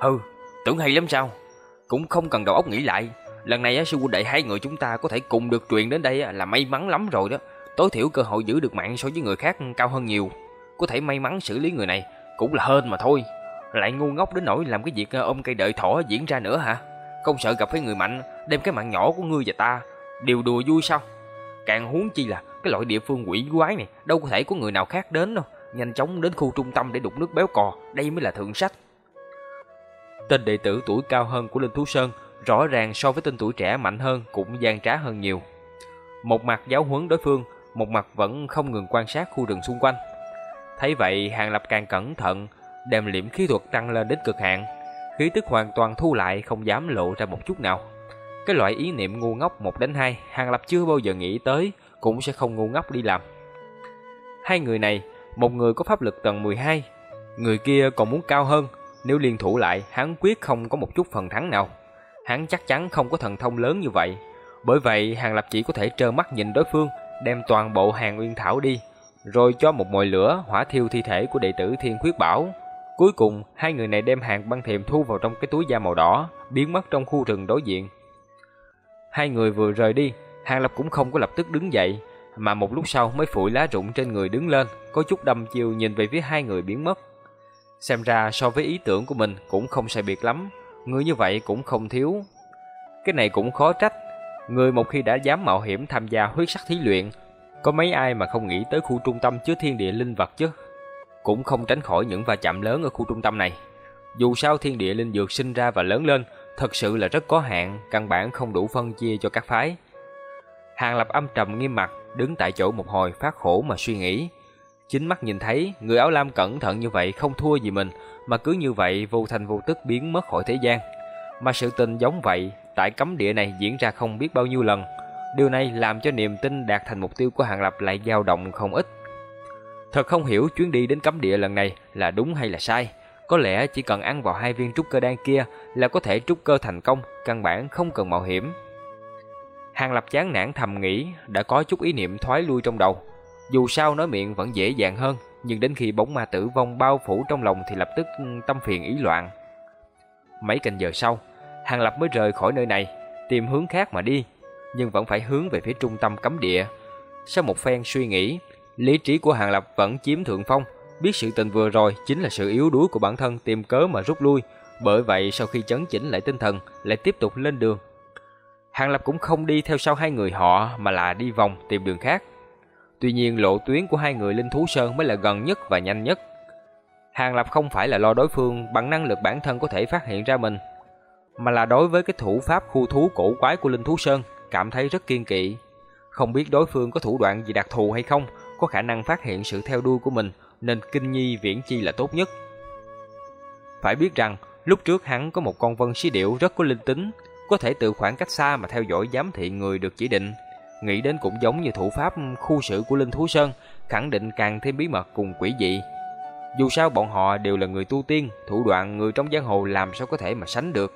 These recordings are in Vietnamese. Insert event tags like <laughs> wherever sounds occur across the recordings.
hừ tưởng hay lắm sao? Cũng không cần đầu óc nghĩ lại. Lần này sư huynh đệ hai người chúng ta có thể cùng được truyền đến đây là may mắn lắm rồi đó. Tối thiểu cơ hội giữ được mạng so với người khác cao hơn nhiều. Có thể may mắn xử lý người này cũng là hên mà thôi. Lại ngu ngốc đến nỗi làm cái việc ờ, ôm cây đợi thỏ diễn ra nữa hả? Không sợ gặp phải người mạnh, đem cái mạng nhỏ của ngươi và ta đều đùa vui sao? Càng huống chi là cái loại địa phương quỷ quái này đâu có thể có người nào khác đến đâu. Nhanh chóng đến khu trung tâm để đục nước béo cò, đây mới là thượng sách. Tên đệ tử tuổi cao hơn của Linh Thú Sơn rõ ràng so với tên tuổi trẻ mạnh hơn cũng gian trá hơn nhiều. Một mặt giáo huấn đối phương, một mặt vẫn không ngừng quan sát khu rừng xung quanh. Thấy vậy, Hàng Lập càng cẩn thận, đem liễm khí thuật tăng lên đến cực hạn, khí tức hoàn toàn thu lại không dám lộ ra một chút nào. Cái loại ý niệm ngu ngốc một đến hai, Hàng Lập chưa bao giờ nghĩ tới, cũng sẽ không ngu ngốc đi làm. Hai người này, một người có pháp lực tầng 12, người kia còn muốn cao hơn, nếu liên thủ lại, hắn quyết không có một chút phần thắng nào. Hắn chắc chắn không có thần thông lớn như vậy. Bởi vậy, Hàng Lập chỉ có thể trơ mắt nhìn đối phương, đem toàn bộ hàng uyên thảo đi, rồi cho một mồi lửa hỏa thiêu thi thể của đệ tử Thiên Khuyết Bảo. Cuối cùng, hai người này đem hàng băng thiềm thu vào trong cái túi da màu đỏ, biến mất trong khu rừng đối diện. Hai người vừa rời đi, Hàng Lập cũng không có lập tức đứng dậy, mà một lúc sau mới phủi lá rụng trên người đứng lên, có chút đầm chiều nhìn về phía hai người biến mất. Xem ra so với ý tưởng của mình cũng không sai biệt lắm, người như vậy cũng không thiếu. Cái này cũng khó trách, người một khi đã dám mạo hiểm tham gia huyết sắc thí luyện, có mấy ai mà không nghĩ tới khu trung tâm chứa thiên địa linh vật chứ? Cũng không tránh khỏi những va chạm lớn ở khu trung tâm này. Dù sao thiên địa linh dược sinh ra và lớn lên, thật sự là rất có hạn, căn bản không đủ phân chia cho các phái. Hàng Lập âm trầm nghiêm mặt, đứng tại chỗ một hồi phát khổ mà suy nghĩ. Chính mắt nhìn thấy, người áo lam cẩn thận như vậy không thua gì mình, mà cứ như vậy vô thành vô tức biến mất khỏi thế gian. Mà sự tình giống vậy, tại cấm địa này diễn ra không biết bao nhiêu lần. Điều này làm cho niềm tin đạt thành mục tiêu của Hàng Lập lại dao động không ít. Thật không hiểu chuyến đi đến cấm địa lần này là đúng hay là sai. Có lẽ chỉ cần ăn vào hai viên trúc cơ đan kia là có thể trúc cơ thành công, căn bản không cần mạo hiểm. Hàng Lập chán nản thầm nghĩ, đã có chút ý niệm thoái lui trong đầu. Dù sao nói miệng vẫn dễ dàng hơn, nhưng đến khi bóng ma tử vong bao phủ trong lòng thì lập tức ừ, tâm phiền ý loạn. Mấy canh giờ sau, Hàng Lập mới rời khỏi nơi này, tìm hướng khác mà đi, nhưng vẫn phải hướng về phía trung tâm cấm địa. Sau một phen suy nghĩ, lý trí của Hàng Lập vẫn chiếm thượng phong, biết sự tình vừa rồi chính là sự yếu đuối của bản thân tìm cớ mà rút lui, bởi vậy sau khi chấn chỉnh lại tinh thần, lại tiếp tục lên đường. Hàng Lập cũng không đi theo sau hai người họ mà là đi vòng tìm đường khác. Tuy nhiên lộ tuyến của hai người Linh Thú Sơn mới là gần nhất và nhanh nhất. Hàng Lập không phải là lo đối phương bằng năng lực bản thân có thể phát hiện ra mình, mà là đối với cái thủ pháp khu thú cổ quái của Linh Thú Sơn cảm thấy rất kiên kỵ. Không biết đối phương có thủ đoạn gì đặc thù hay không, có khả năng phát hiện sự theo đuôi của mình, nên kinh nhi viễn chi là tốt nhất. Phải biết rằng, lúc trước hắn có một con vân xí điệu rất có linh tính, có thể từ khoảng cách xa mà theo dõi giám thị người được chỉ định. Nghĩ đến cũng giống như thủ pháp khu sự của Linh Thú Sơn, khẳng định càng thêm bí mật cùng quỷ dị. Dù sao bọn họ đều là người tu tiên, thủ đoạn người trong giang hồ làm sao có thể mà sánh được.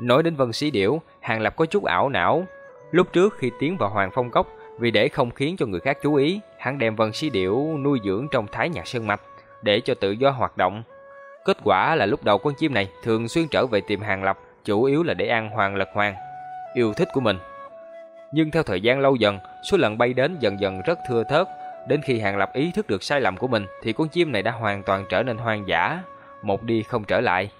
Nói đến Vân Sĩ Điểu, Hàng Lập có chút ảo não. Lúc trước khi tiến vào Hoàng Phong Cốc, vì để không khiến cho người khác chú ý, hắn đem Vân Sĩ Điểu nuôi dưỡng trong thái nhạc sơn mạch, để cho tự do hoạt động. Kết quả là lúc đầu con chim này thường xuyên trở về tìm Hàng Lập, chủ yếu là để ăn hoàng lật hoàng, yêu thích của mình. Nhưng theo thời gian lâu dần, số lần bay đến dần dần rất thưa thớt, đến khi Hàng Lập ý thức được sai lầm của mình thì con chim này đã hoàn toàn trở nên hoang dã, một đi không trở lại.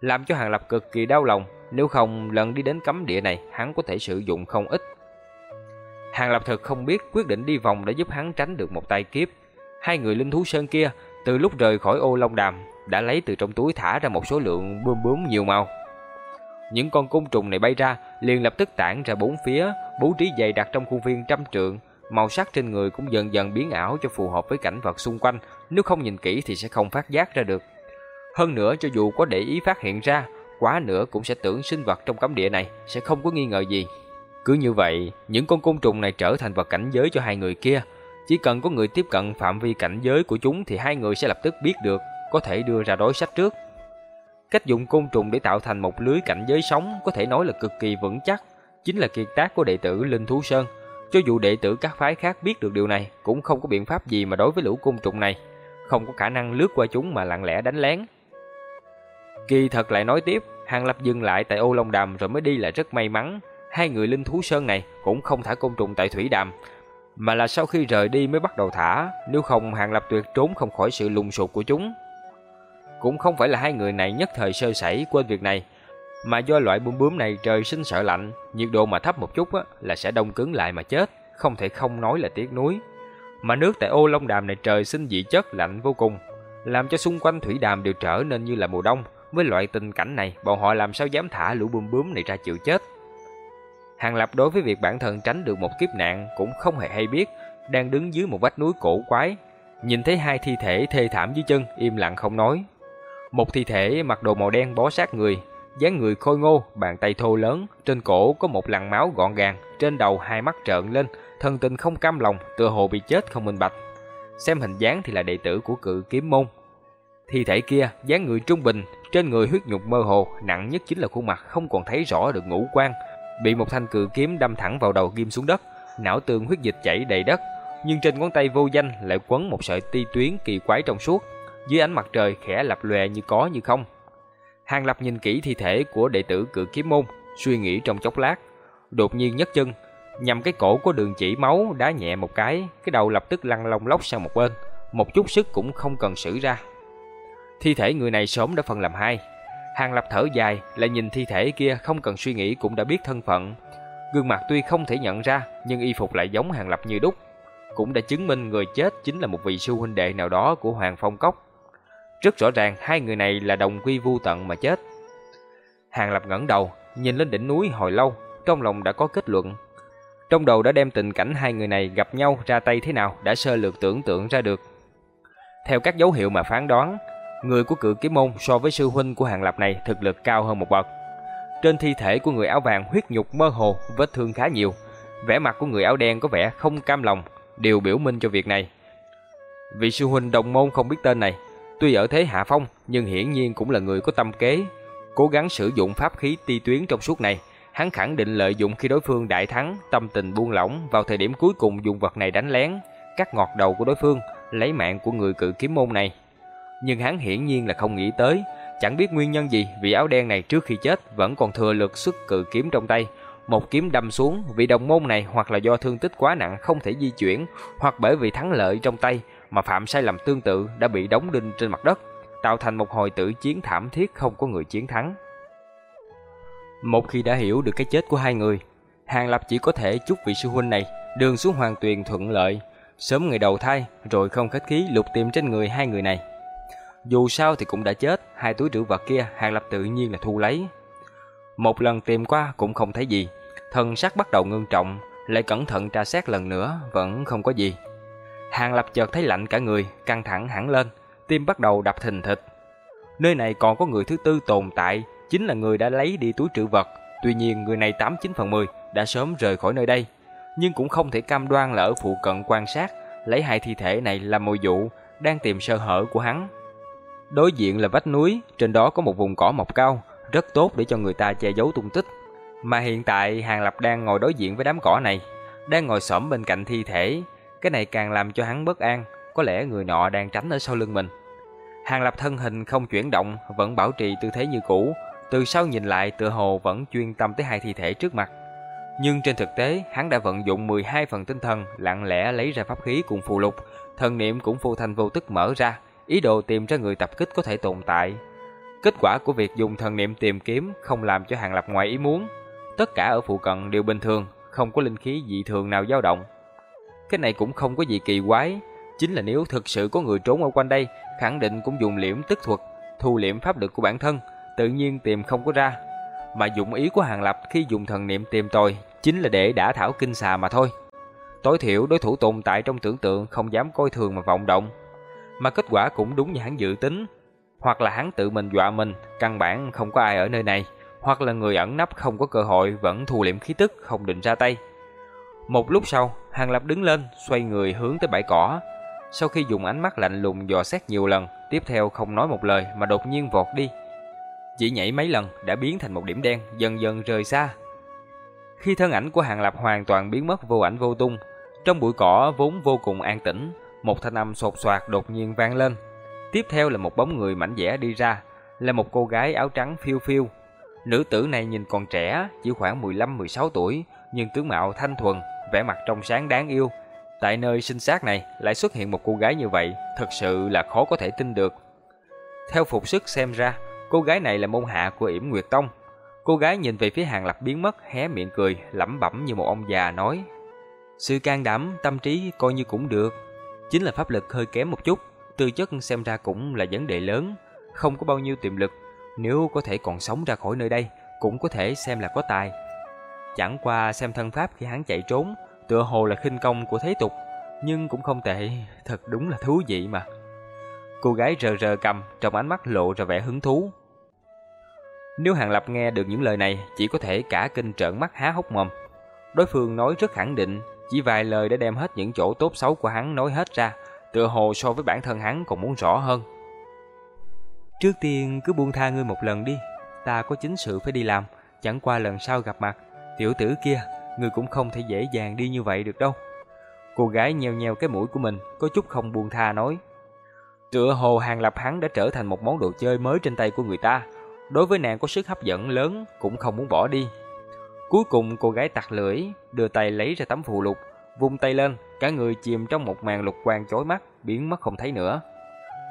Làm cho Hàng Lập cực kỳ đau lòng, nếu không lần đi đến cấm địa này hắn có thể sử dụng không ít. Hàng Lập thực không biết quyết định đi vòng để giúp hắn tránh được một tai kiếp. Hai người linh thú sơn kia từ lúc rời khỏi ô long đàm đã lấy từ trong túi thả ra một số lượng bướm bướm nhiều màu. Những con côn trùng này bay ra liền lập tức tản ra bốn phía, bố trí dày đặc trong khuôn viên trăm trượng, màu sắc trên người cũng dần dần biến ảo cho phù hợp với cảnh vật xung quanh, nếu không nhìn kỹ thì sẽ không phát giác ra được. Hơn nữa cho dù có để ý phát hiện ra, quá nữa cũng sẽ tưởng sinh vật trong cấm địa này sẽ không có nghi ngờ gì. Cứ như vậy, những con côn trùng này trở thành vật cảnh giới cho hai người kia. Chỉ cần có người tiếp cận phạm vi cảnh giới của chúng thì hai người sẽ lập tức biết được, có thể đưa ra đối sách trước. Cách dùng côn trùng để tạo thành một lưới cảnh giới sống có thể nói là cực kỳ vững chắc, chính là kiệt tác của đệ tử Linh Thú Sơn. Cho dù đệ tử các phái khác biết được điều này, cũng không có biện pháp gì mà đối với lũ côn trùng này, không có khả năng lướt qua chúng mà lặng lẽ đánh lén. Kỳ thật lại nói tiếp, Hàng Lập dừng lại tại ô Long Đàm rồi mới đi là rất may mắn. Hai người linh thú sơn này cũng không thả côn trùng tại thủy đàm, mà là sau khi rời đi mới bắt đầu thả, nếu không Hàng Lập tuyệt trốn không khỏi sự lùng sụt của chúng. Cũng không phải là hai người này nhất thời sơ sẩy quên việc này, mà do loại bướm bướm này trời sinh sợ lạnh, nhiệt độ mà thấp một chút á, là sẽ đông cứng lại mà chết, không thể không nói là tiếc nuối. Mà nước tại ô Long Đàm này trời sinh dị chất lạnh vô cùng, làm cho xung quanh thủy đàm đều trở nên như là mùa đông. Với loại tình cảnh này, bọn họ làm sao dám thả lũ bướm bướm này ra chịu chết. Hàng Lập đối với việc bản thân tránh được một kiếp nạn cũng không hề hay biết, đang đứng dưới một vách núi cổ quái, nhìn thấy hai thi thể thê thảm dưới chân, im lặng không nói. Một thi thể mặc đồ màu đen bó sát người, dáng người khôi ngô, bàn tay thô lớn, trên cổ có một lằn máu gọn gàng, trên đầu hai mắt trợn lên, thần tình không cam lòng, tựa hồ bị chết không minh bạch. Xem hình dáng thì là đệ tử của cự kiếm môn. Thi thể kia, dáng người trung bình, trên người huyết nhục mơ hồ, nặng nhất chính là khuôn mặt không còn thấy rõ được ngũ quan, bị một thanh cự kiếm đâm thẳng vào đầu ghim xuống đất, não tường huyết dịch chảy đầy đất, nhưng trên ngón tay vô danh lại quấn một sợi ti tuyến kỳ quái trong suốt, dưới ánh mặt trời khẽ lập lòe như có như không. Hàng Lập nhìn kỹ thi thể của đệ tử cự kiếm môn, suy nghĩ trong chốc lát, đột nhiên nhấc chân, nhằm cái cổ có đường chỉ máu đá nhẹ một cái, cái đầu lập tức lăn lông lóc sang một bên, một chút sức cũng không cần sử ra. Thi thể người này sớm đã phân làm hai. Hàng Lập thở dài, lại nhìn thi thể kia không cần suy nghĩ cũng đã biết thân phận. Gương mặt tuy không thể nhận ra, nhưng y phục lại giống Hàng Lập như đúc, cũng đã chứng minh người chết chính là một vị sư huynh đệ nào đó của Hoàng Phong Cốc. Rất rõ ràng hai người này là đồng quy vu tận mà chết. Hàng Lập ngẩng đầu, nhìn lên đỉnh núi hồi lâu, trong lòng đã có kết luận. Trong đầu đã đem tình cảnh hai người này gặp nhau ra tay thế nào đã sơ lược tưởng tượng ra được. Theo các dấu hiệu mà phán đoán, người của cự kiếm môn so với sư huynh của Hàng Lập này thực lực cao hơn một bậc. Trên thi thể của người áo vàng huyết nhục mơ hồ, vết thương khá nhiều. Vẻ mặt của người áo đen có vẻ không cam lòng, đều biểu minh cho việc này. Vị sư huynh đồng môn không biết tên này, tuy ở thế hạ phong nhưng hiển nhiên cũng là người có tâm kế, cố gắng sử dụng pháp khí ti tuyến trong suốt này. Hắn khẳng định lợi dụng khi đối phương đại thắng, tâm tình buông lỏng vào thời điểm cuối cùng dùng vật này đánh lén, cắt ngọt đầu của đối phương, lấy mạng của người cự kiếm môn này. Nhưng hắn hiển nhiên là không nghĩ tới, chẳng biết nguyên nhân gì vị áo đen này trước khi chết vẫn còn thừa lực xuất cự kiếm trong tay, một kiếm đâm xuống, vị đồng môn này hoặc là do thương tích quá nặng không thể di chuyển, hoặc bởi vì thắng lợi trong tay mà phạm sai lầm tương tự đã bị đóng đinh trên mặt đất, tạo thành một hồi tử chiến thảm thiết không có người chiến thắng. Một khi đã hiểu được cái chết của hai người, Hàng Lập chỉ có thể chúc vị sư huynh này đường xuống hoàng tuyền thuận lợi, sớm ngày đầu thai rồi không khách khí lục tìm trên người hai người này. Dù sao thì cũng đã chết, hai túi trữ vật kia Hàng Lập tự nhiên là thu lấy. Một lần tìm qua cũng không thấy gì, thần sắc bắt đầu ngưng trọng, lại cẩn thận tra xét lần nữa, vẫn không có gì. Hàng Lập chợt thấy lạnh cả người, căng thẳng hẳn lên, tim bắt đầu đập thình thịch. Nơi này còn có người thứ tư tồn tại, chính là người đã lấy đi túi trữ vật. Tuy nhiên người này 89 phần 10 đã sớm rời khỏi nơi đây, nhưng cũng không thể cam đoan là ở phụ cận quan sát, lấy hai thi thể này làm mồi dụ, đang tìm sơ hở của hắn. Đối diện là vách núi, trên đó có một vùng cỏ mọc cao, rất tốt để cho người ta che giấu tung tích. Mà hiện tại Hàng Lập đang ngồi đối diện với đám cỏ này, đang ngồi xổm bên cạnh thi thể, cái này càng làm cho hắn bất an, có lẽ người nọ đang tránh ở sau lưng mình. Hàng Lập thân hình không chuyển động, vẫn bảo trì tư thế như cũ, từ sau nhìn lại tựa hồ vẫn chuyên tâm tới hai thi thể trước mặt. Nhưng trên thực tế, hắn đã vận dụng 12 phần tinh thần, lặng lẽ lấy ra pháp khí cùng phù lục, thần niệm cũng vô thành vô tức mở ra, ý đồ tìm ra người tập kích có thể tồn tại. Kết quả của việc dùng thần niệm tìm kiếm không làm cho Hàng Lập ngoài ý muốn, tất cả ở phụ cận đều bình thường, không có linh khí dị thường nào dao động. Cái này cũng không có gì kỳ quái, chính là nếu thực sự có người trốn ở quanh đây, khẳng định cũng dùng liễm tức thuật, thu liễm pháp lực của bản thân, tự nhiên tìm không có ra. Mà dụng ý của Hàng Lập khi dùng thần niệm tìm tòi chính là để đả thảo kinh xà mà thôi. Tối thiểu đối thủ tồn tại trong tưởng tượng không dám coi thường mà vọng động. Mà kết quả cũng đúng như hắn dự tính. Hoặc là hắn tự mình dọa mình, căn bản không có ai ở nơi này. Hoặc là người ẩn nấp không có cơ hội vẫn thu liễm khí tức không định ra tay. Một lúc sau, Hàng Lập đứng lên, xoay người hướng tới bãi cỏ. Sau khi dùng ánh mắt lạnh lùng dò xét nhiều lần, tiếp theo không nói một lời mà đột nhiên vọt đi. Chỉ nhảy mấy lần đã biến thành một điểm đen, dần dần rời xa. Khi thân ảnh của Hàng Lập hoàn toàn biến mất vô ảnh vô tung, trong bụi cỏ vốn vô cùng an tĩnh, một thanh âm sột soạt đột nhiên vang lên. Tiếp theo là một bóng người mảnh dẻ đi ra, là một cô gái áo trắng phiêu phiêu. Nữ tử này nhìn còn trẻ, chỉ khoảng 15-16 tuổi, nhưng tướng mạo thanh thuần, vẻ mặt trong sáng đáng yêu. Tại nơi sinh xác này lại xuất hiện một cô gái như vậy, thật sự là khó có thể tin được. Theo phục sức xem ra, cô gái này là môn hạ của yểm Nguyệt Tông. Cô gái nhìn về phía Hàng Lập biến mất, hé miệng cười, lẩm bẩm như một ông già nói: "Sự can đảm, tâm trí coi như cũng được, chính là pháp lực hơi kém một chút, tư chất xem ra cũng là vấn đề lớn, không có bao nhiêu tiềm lực, nếu có thể còn sống ra khỏi nơi đây, cũng có thể xem là có tài." Chẳng qua xem thân pháp khi hắn chạy trốn, tựa hồ là khinh công của thế tục, nhưng cũng không tệ, thật đúng là thú vị mà. Cô gái rờ rờ cầm, trong ánh mắt lộ ra vẻ hứng thú. Nếu Hàng Lập nghe được những lời này, chỉ có thể cả kinh trợn mắt há hốc mồm. Đối phương nói rất khẳng định, chỉ vài lời đã đem hết những chỗ tốt xấu của hắn nói hết ra, tựa hồ so với bản thân hắn còn muốn rõ hơn. Trước tiên cứ buông tha ngươi một lần đi, ta có chính sự phải đi làm, chẳng qua lần sau gặp mặt, tiểu tử kia, ngươi cũng không thể dễ dàng đi như vậy được đâu. Cô gái nheo nheo cái mũi của mình, có chút không buồn tha nói. Tựa hồ Hàng Lập hắn đã trở thành một món đồ chơi mới trên tay của người ta, đối với nàng có sức hấp dẫn lớn, cũng không muốn bỏ đi. Cuối cùng cô gái tặc lưỡi, đưa tay lấy ra tấm phù lục, vung tay lên, cả người chìm trong một màn lục quang chói mắt, biến mất không thấy nữa.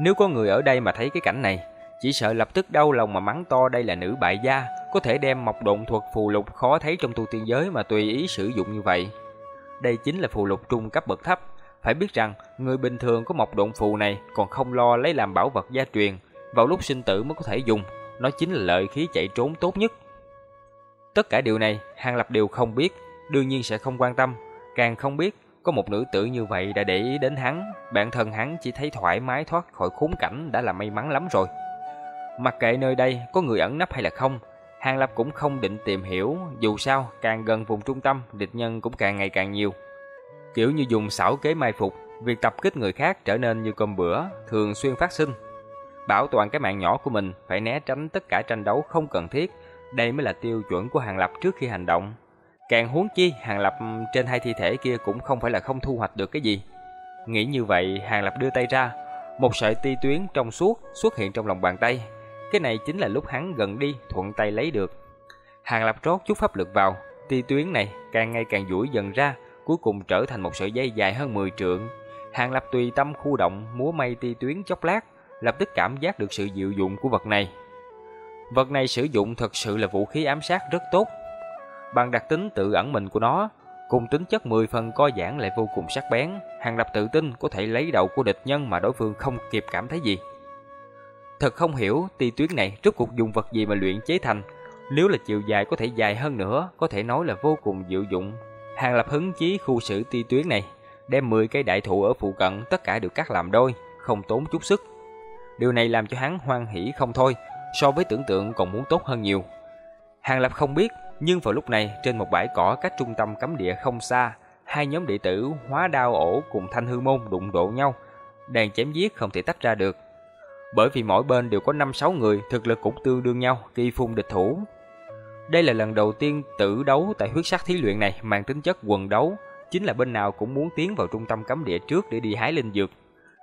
Nếu có người ở đây mà thấy cái cảnh này, chỉ sợ lập tức đau lòng mà mắng to đây là nữ bại gia, có thể đem mộc độn thuật phù lục khó thấy trong tu tiên giới mà tùy ý sử dụng như vậy. Đây chính là phù lục trung cấp bậc thấp, phải biết rằng người bình thường có mộc độn phù này còn không lo lấy làm bảo vật gia truyền, vào lúc sinh tử mới có thể dùng, nó chính là lợi khí chạy trốn tốt nhất. Tất cả điều này Hàng Lập đều không biết, đương nhiên sẽ không quan tâm, càng không biết có một nữ tử như vậy đã để ý đến hắn, bản thân hắn chỉ thấy thoải mái thoát khỏi khốn cảnh đã là may mắn lắm rồi. Mặc kệ nơi đây có người ẩn nấp hay là không, Hàng Lập cũng không định tìm hiểu, dù sao càng gần vùng trung tâm, địch nhân cũng càng ngày càng nhiều. Kiểu như dùng xảo kế mai phục, việc tập kích người khác trở nên như cơm bữa, thường xuyên phát sinh. Bảo toàn cái mạng nhỏ của mình, phải né tránh tất cả tranh đấu không cần thiết, đây mới là tiêu chuẩn của Hàng Lập trước khi hành động. Càng huống chi, Hàng Lập trên hai thi thể kia cũng không phải là không thu hoạch được cái gì. Nghĩ như vậy, Hàng Lập đưa tay ra, một sợi ti tuyến trong suốt xuất hiện trong lòng bàn tay, cái này chính là lúc hắn gần đi, thuận tay lấy được. Hàng Lập rót chút pháp lực vào, ti tuyến này càng ngày càng duỗi dần ra, cuối cùng trở thành một sợi dây dài hơn 10 trượng. Hàng Lập tùy tâm khu động, múa may ti tuyến chốc lát, lập tức cảm giác được sự diệu dụng của vật này. Vật này sử dụng thật sự là vũ khí ám sát rất tốt. Bằng đặc tính tự ẩn mình của nó, cùng tính chất 10 phần co giãn lại vô cùng sắc bén, Hàng Lập tự tin có thể lấy đầu của địch nhân mà đối phương không kịp cảm thấy gì. Thật không hiểu ti tuyến này rốt cuộc dùng vật gì mà luyện chế thành. Nếu là chiều dài có thể dài hơn nữa, có thể nói là vô cùng diệu dụng. Hàng lập hứng chí khu xử ti tuyến này, đem 10 cây đại thụ ở phụ cận tất cả đều cắt làm đôi, không tốn chút sức. Điều này làm cho hắn hoan hỉ không thôi, so với tưởng tượng còn muốn tốt hơn nhiều. Hàng lập không biết, nhưng vào lúc này trên một bãi cỏ cách trung tâm cấm địa không xa, hai nhóm đệ tử hóa đao ổ cùng thanh hư môn đụng độ nhau, đàn chém giết không thể tách ra được. Bởi vì mỗi bên đều có 5-6 người, thực lực cũng tương đương nhau, kỳ phung địch thủ. Đây là lần đầu tiên tử đấu tại huyết sắc thí luyện này mang tính chất quần đấu, chính là bên nào cũng muốn tiến vào trung tâm cấm địa trước để đi hái linh dược.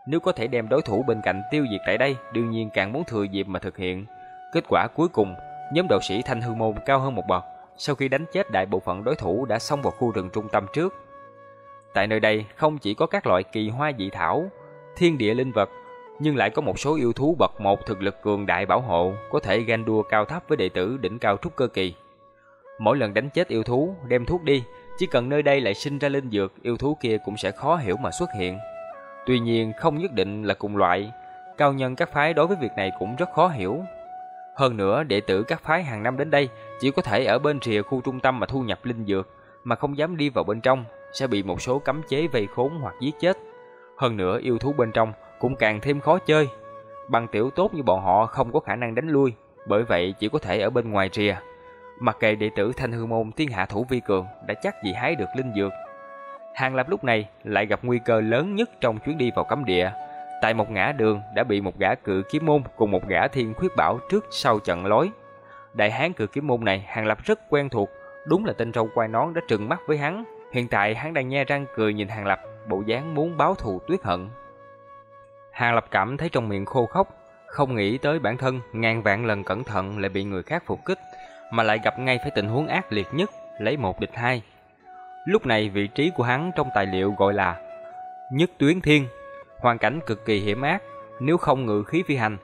Nếu có thể đem đối thủ bên cạnh tiêu diệt tại đây, đương nhiên càng muốn thừa dịp mà thực hiện. Kết quả cuối cùng, nhóm đạo sĩ Thanh Hư Môn cao hơn một bậc, sau khi đánh chết đại bộ phận đối thủ đã xông vào khu rừng trung tâm trước. Tại nơi đây không chỉ có các loại kỳ hoa dị thảo, thiên địa linh vật, nhưng lại có một số yêu thú bậc một thực lực cường đại bảo hộ, có thể ganh đua cao thấp với đệ tử đỉnh cao trúc cơ kỳ. Mỗi lần đánh chết yêu thú, đem thuốc đi, chỉ cần nơi đây lại sinh ra linh dược, yêu thú kia cũng sẽ khó hiểu mà xuất hiện. Tuy nhiên không nhất định là cùng loại, cao nhân các phái đối với việc này cũng rất khó hiểu. Hơn nữa, đệ tử các phái hàng năm đến đây chỉ có thể ở bên rìa khu trung tâm mà thu nhập linh dược, mà không dám đi vào bên trong, sẽ bị một số cấm chế vây khốn hoặc giết chết. Hơn nữa, yêu thú bên trong cũng càng thêm khó chơi. Bằng tiểu tốt như bọn họ không có khả năng đánh lui, bởi vậy chỉ có thể ở bên ngoài rìa. Mặc kệ đệ tử Thanh Hư Môn thiên hạ thủ vi cường đã chắc gì hái được linh dược. Hàng Lập lúc này lại gặp nguy cơ lớn nhất trong chuyến đi vào cấm địa. Tại một ngã đường đã bị một gã cự kiếm môn cùng một gã thiên khuyết bảo trước sau chặn lối. Đại hán cự kiếm môn này Hàng Lập rất quen thuộc, đúng là tên râu quai nón đã trừng mắt với hắn. Hiện tại hắn đang nhe răng cười nhìn Hàng Lập, bộ dáng muốn báo thù tuyết hận. Hàng Lập cảm thấy trong miệng khô khốc, Không nghĩ tới bản thân ngàn vạn lần cẩn thận lại bị người khác phục kích, mà lại gặp ngay phải tình huống ác liệt nhất, lấy một địch hai. Lúc này vị trí của hắn trong tài liệu gọi là Nhất Tuyến Thiên, hoàn cảnh cực kỳ hiểm ác, nếu không ngự khí phi hành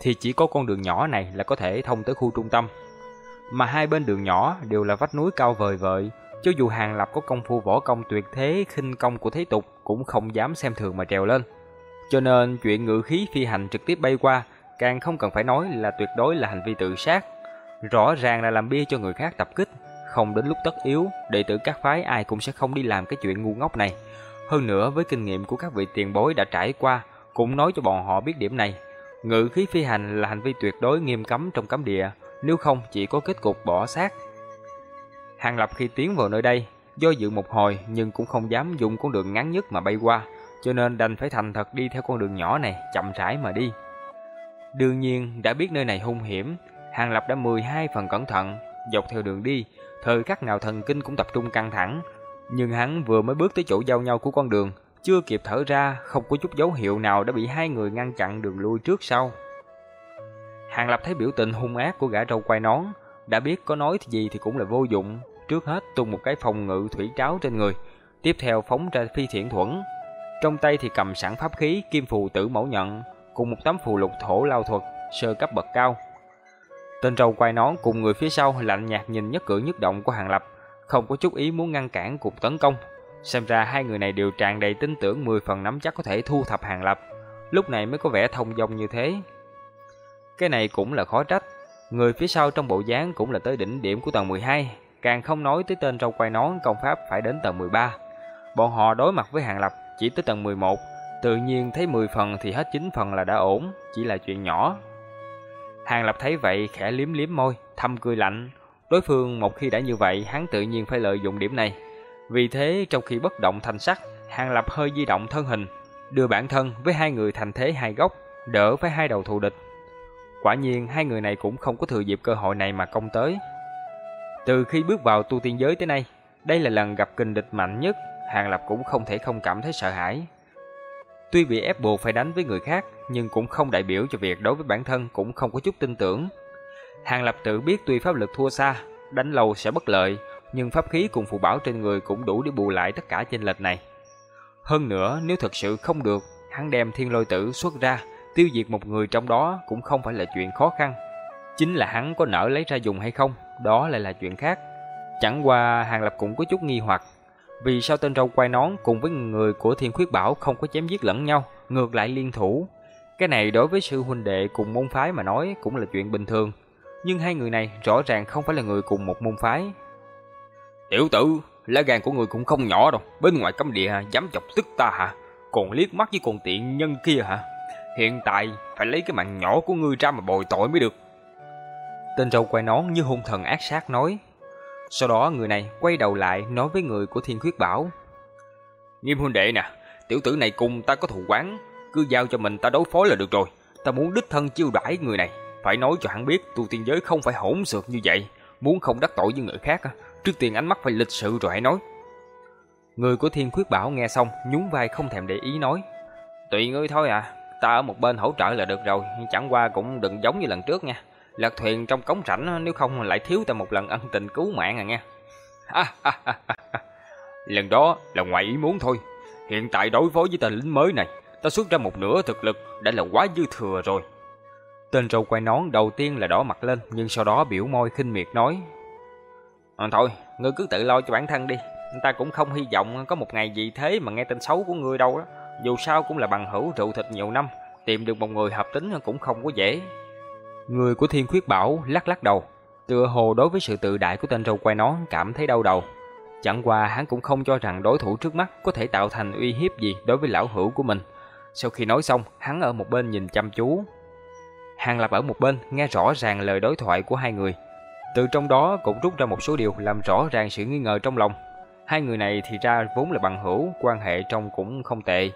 thì chỉ có con đường nhỏ này là có thể thông tới khu trung tâm. Mà hai bên đường nhỏ đều là vách núi cao vời vợi, cho dù Hàng Lập có công phu võ công tuyệt thế khinh công của thế tục cũng không dám xem thường mà trèo lên. Cho nên chuyện ngự khí phi hành trực tiếp bay qua càng không cần phải nói là tuyệt đối là hành vi tự sát. Rõ ràng là làm bia cho người khác tập kích, không đến lúc tất yếu, đệ tử các phái ai cũng sẽ không đi làm cái chuyện ngu ngốc này. Hơn nữa với kinh nghiệm của các vị tiền bối đã trải qua, cũng nói cho bọn họ biết điểm này. Ngự khí phi hành là hành vi tuyệt đối nghiêm cấm trong cấm địa, nếu không chỉ có kết cục bỏ xác. Hàng Lập khi tiến vào nơi đây, do dự một hồi nhưng cũng không dám dùng con đường ngắn nhất mà bay qua, cho nên đành phải thành thật đi theo con đường nhỏ này, chậm rãi mà đi. Đương nhiên, đã biết nơi này hung hiểm, Hàng Lập đã 12 phần cẩn thận, dọc theo đường đi, thời khắc nào thần kinh cũng tập trung căng thẳng. Nhưng hắn vừa mới bước tới chỗ giao nhau của con đường, chưa kịp thở ra, không có chút dấu hiệu nào đã bị hai người ngăn chặn đường lui trước sau. Hàng Lập thấy biểu tình hung ác của gã râu quai nón, đã biết có nói gì thì cũng là vô dụng, trước hết tung một cái phòng ngự thủy tráo trên người, tiếp theo phóng ra phi thiện thuẫn. Trong tay thì cầm sẵn pháp khí kim phù tử mẫu nhận, cùng một tấm phù lục thổ lao thuật, sơ cấp bậc cao. Tên râu quai nón cùng người phía sau lạnh nhạt nhìn nhất cử nhất động của Hàng Lập, không có chút ý muốn ngăn cản cuộc tấn công. Xem ra hai người này đều tràn đầy tin tưởng 10 phần nắm chắc có thể thu thập Hàng Lập, lúc này mới có vẻ thông dong như thế. Cái này cũng là khó trách, người phía sau trong bộ dáng cũng là tới đỉnh điểm của tầng 12, càng không nói tới tên râu quai nón công pháp phải đến tầng 13. Bọn họ đối mặt với Hàng Lập chỉ tới tầng 11, tự nhiên thấy 10 phần thì hết 9 phần là đã ổn, chỉ là chuyện nhỏ. Hàng Lập thấy vậy khẽ liếm liếm môi, thâm cười lạnh. Đối phương một khi đã như vậy, hắn tự nhiên phải lợi dụng điểm này. Vì thế, trong khi bất động thành sắc, Hàng Lập hơi di động thân hình, đưa bản thân với hai người thành thế hai góc, đỡ với hai đầu thù địch. Quả nhiên, hai người này cũng không có thừa dịp cơ hội này mà công tới. Từ khi bước vào tu tiên giới tới nay, đây là lần gặp kình địch mạnh nhất, Hàng Lập cũng không thể không cảm thấy sợ hãi. Tuy bị ép buộc phải đánh với người khác, nhưng cũng không đại biểu cho việc đối với bản thân cũng không có chút tin tưởng. Hàng Lập tự biết tuy pháp lực thua xa, đánh lâu sẽ bất lợi, nhưng pháp khí cùng phù bảo trên người cũng đủ để bù lại tất cả chênh lệch này. Hơn nữa, nếu thật sự không được, hắn đem thiên lôi tử xuất ra, tiêu diệt một người trong đó cũng không phải là chuyện khó khăn. Chính là hắn có nỡ lấy ra dùng hay không, đó lại là chuyện khác. Chẳng qua Hàng Lập cũng có chút nghi hoặc, vì sao tên râu quai nón cùng với người của Thiên Khuyết Bảo không có chém giết lẫn nhau, ngược lại liên thủ. Cái này đối với sư huynh đệ cùng môn phái mà nói cũng là chuyện bình thường. Nhưng hai người này rõ ràng không phải là người cùng một môn phái. Tiểu tử, lá gan của người cũng không nhỏ đâu. Bên ngoài cấm địa dám chọc tức ta hả? Còn liếc mắt với con tiện nhân kia hả? Hiện tại phải lấy cái mạng nhỏ của ngươi ra mà bồi tội mới được. Tên râu quai nón như hung thần ác sát nói. Sau đó người này quay đầu lại nói với người của Thiên Khuyết Bảo. Nghiêm huynh đệ nè, tiểu tử này cùng ta có thù quán, cứ giao cho mình ta đối phó là được rồi. Ta muốn đích thân chiêu đãi người này, phải nói cho hắn biết tu tiên giới không phải hỗn xược như vậy, muốn không đắc tội với người khác, trước tiên ánh mắt phải lịch sự rồi hãy nói. Người của Thiên Khuyết Bảo nghe xong, nhún vai không thèm để ý nói. Tùy ngươi thôi à, ta ở một bên hỗ trợ là được rồi, nhưng chẳng qua cũng đừng giống như lần trước nha. Lật thuyền trong cống rãnh nếu không lại thiếu ta một lần ân tình cứu mạng à nha. <laughs> lần đó là ngoài ý muốn thôi. Hiện tại đối phó với tên lính mới này, ta xuất ra một nửa thực lực đã là quá dư thừa rồi. Tên râu quay nón đầu tiên là đỏ mặt lên, nhưng sau đó biểu môi khinh miệt nói. À, thôi, ngươi cứ tự lo cho bản thân đi. Ta cũng không hy vọng có một ngày gì thế mà nghe tin xấu của ngươi đâu đó. Dù sao cũng là bằng hữu rượu thịt nhiều năm, tìm được một người hợp tính cũng không có dễ. Người của Thiên Khuyết Bảo lắc lắc đầu, tựa hồ đối với sự tự đại của tên râu quay nón cảm thấy đau đầu. Chẳng qua hắn cũng không cho rằng đối thủ trước mắt có thể tạo thành uy hiếp gì đối với lão hữu của mình. Sau khi nói xong, hắn ở một bên nhìn chăm chú. Hàng Lập ở một bên nghe rõ ràng lời đối thoại của hai người. Từ trong đó cũng rút ra một số điều làm rõ ràng sự nghi ngờ trong lòng. Hai người này thì ra vốn là bằng hữu, quan hệ trong cũng không tệ.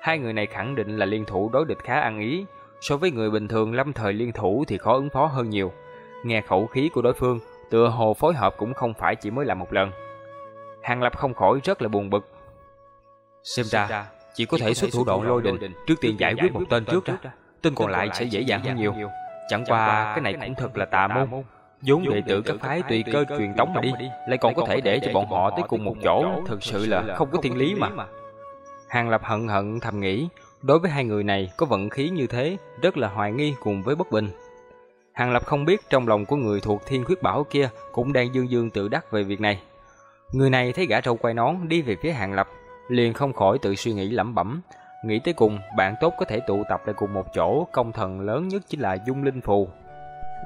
Hai người này khẳng định là liên thủ đối địch khá ăn ý, So với người bình thường lâm thời liên thủ thì khó ứng phó hơn nhiều. Nghe khẩu khí của đối phương, tựa hồ phối hợp cũng không phải chỉ mới làm một lần. Hàng Lập không khỏi rất là buồn bực. Xem ra, chỉ có thể xuất thủ đoạn lôi đình, trước tiên giải quyết một tên trước ra. tên còn lại sẽ dễ dàng hơn nhiều. Chẳng qua cái này cũng thật là tà môn. vốn đệ tử các phái tùy cơ truyền tống mà đi, lại còn có thể để cho bọn họ tới cùng một chỗ, thực sự là không có thiên lý mà. Hàng Lập hận hận thầm nghĩ, đối với hai người này có vận khí như thế, rất là hoài nghi cùng với bất bình. Hàng Lập không biết trong lòng của người thuộc thiên khuyết bảo kia cũng đang dương dương tự đắc về việc này. Người này thấy gã trâu quay nón đi về phía Hàng Lập, liền không khỏi tự suy nghĩ lẩm bẩm. Nghĩ tới cùng, bạn tốt có thể tụ tập lại cùng một chỗ, công thần lớn nhất chính là Dung Linh Phù.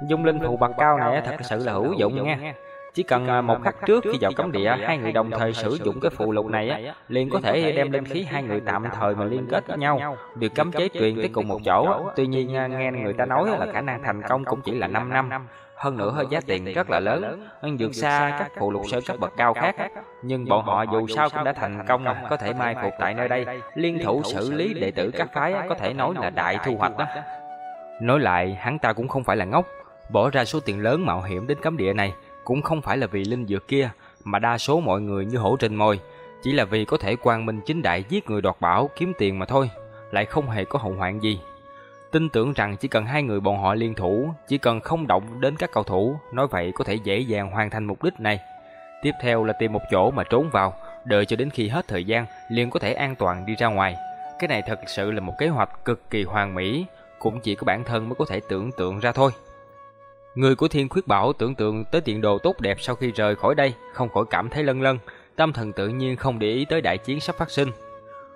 Dung Linh Phù bậc cao này thật sự là hữu dụng nha. Chỉ cần một khắc trước khi vào cấm địa, hai người đồng thời sử dụng cái phù lục này liền có thể đem linh khí hai người tạm thời mà liên kết với nhau, được cấm chế truyền tới cùng một chỗ. Tuy nhiên nghe người ta nói là khả năng thành công cũng chỉ là 5 năm. Hơn nữa hơi giá tiền rất là lớn, hơn vượt xa các phù lục sơ cấp bậc cao khác. Nhưng bọn họ dù sao cũng đã thành công, có thể mai phục tại nơi đây, liên thủ xử lý đệ tử các phái có thể nói là đại thu hoạch đó. Nói lại, hắn ta cũng không phải là ngốc, bỏ ra số tiền lớn mạo hiểm đến cấm địa này, cũng không phải là vì linh dược kia, mà đa số mọi người như hổ trên môi, chỉ là vì có thể quang minh chính đại giết người đoạt bảo kiếm tiền mà thôi, lại không hề có hậu hoạn gì. Tin tưởng rằng chỉ cần hai người bọn họ liên thủ, chỉ cần không động đến các cầu thủ, nói vậy có thể dễ dàng hoàn thành mục đích này. Tiếp theo là tìm một chỗ mà trốn vào, đợi cho đến khi hết thời gian liền có thể an toàn đi ra ngoài. Cái này thật sự là một kế hoạch cực kỳ hoàn mỹ, cũng chỉ có bản thân mới có thể tưởng tượng ra thôi. Người của Thiên Khuyết Bảo tưởng tượng tới tiền đồ tốt đẹp sau khi rời khỏi đây, không khỏi cảm thấy lân lân, tâm thần tự nhiên không để ý tới đại chiến sắp phát sinh.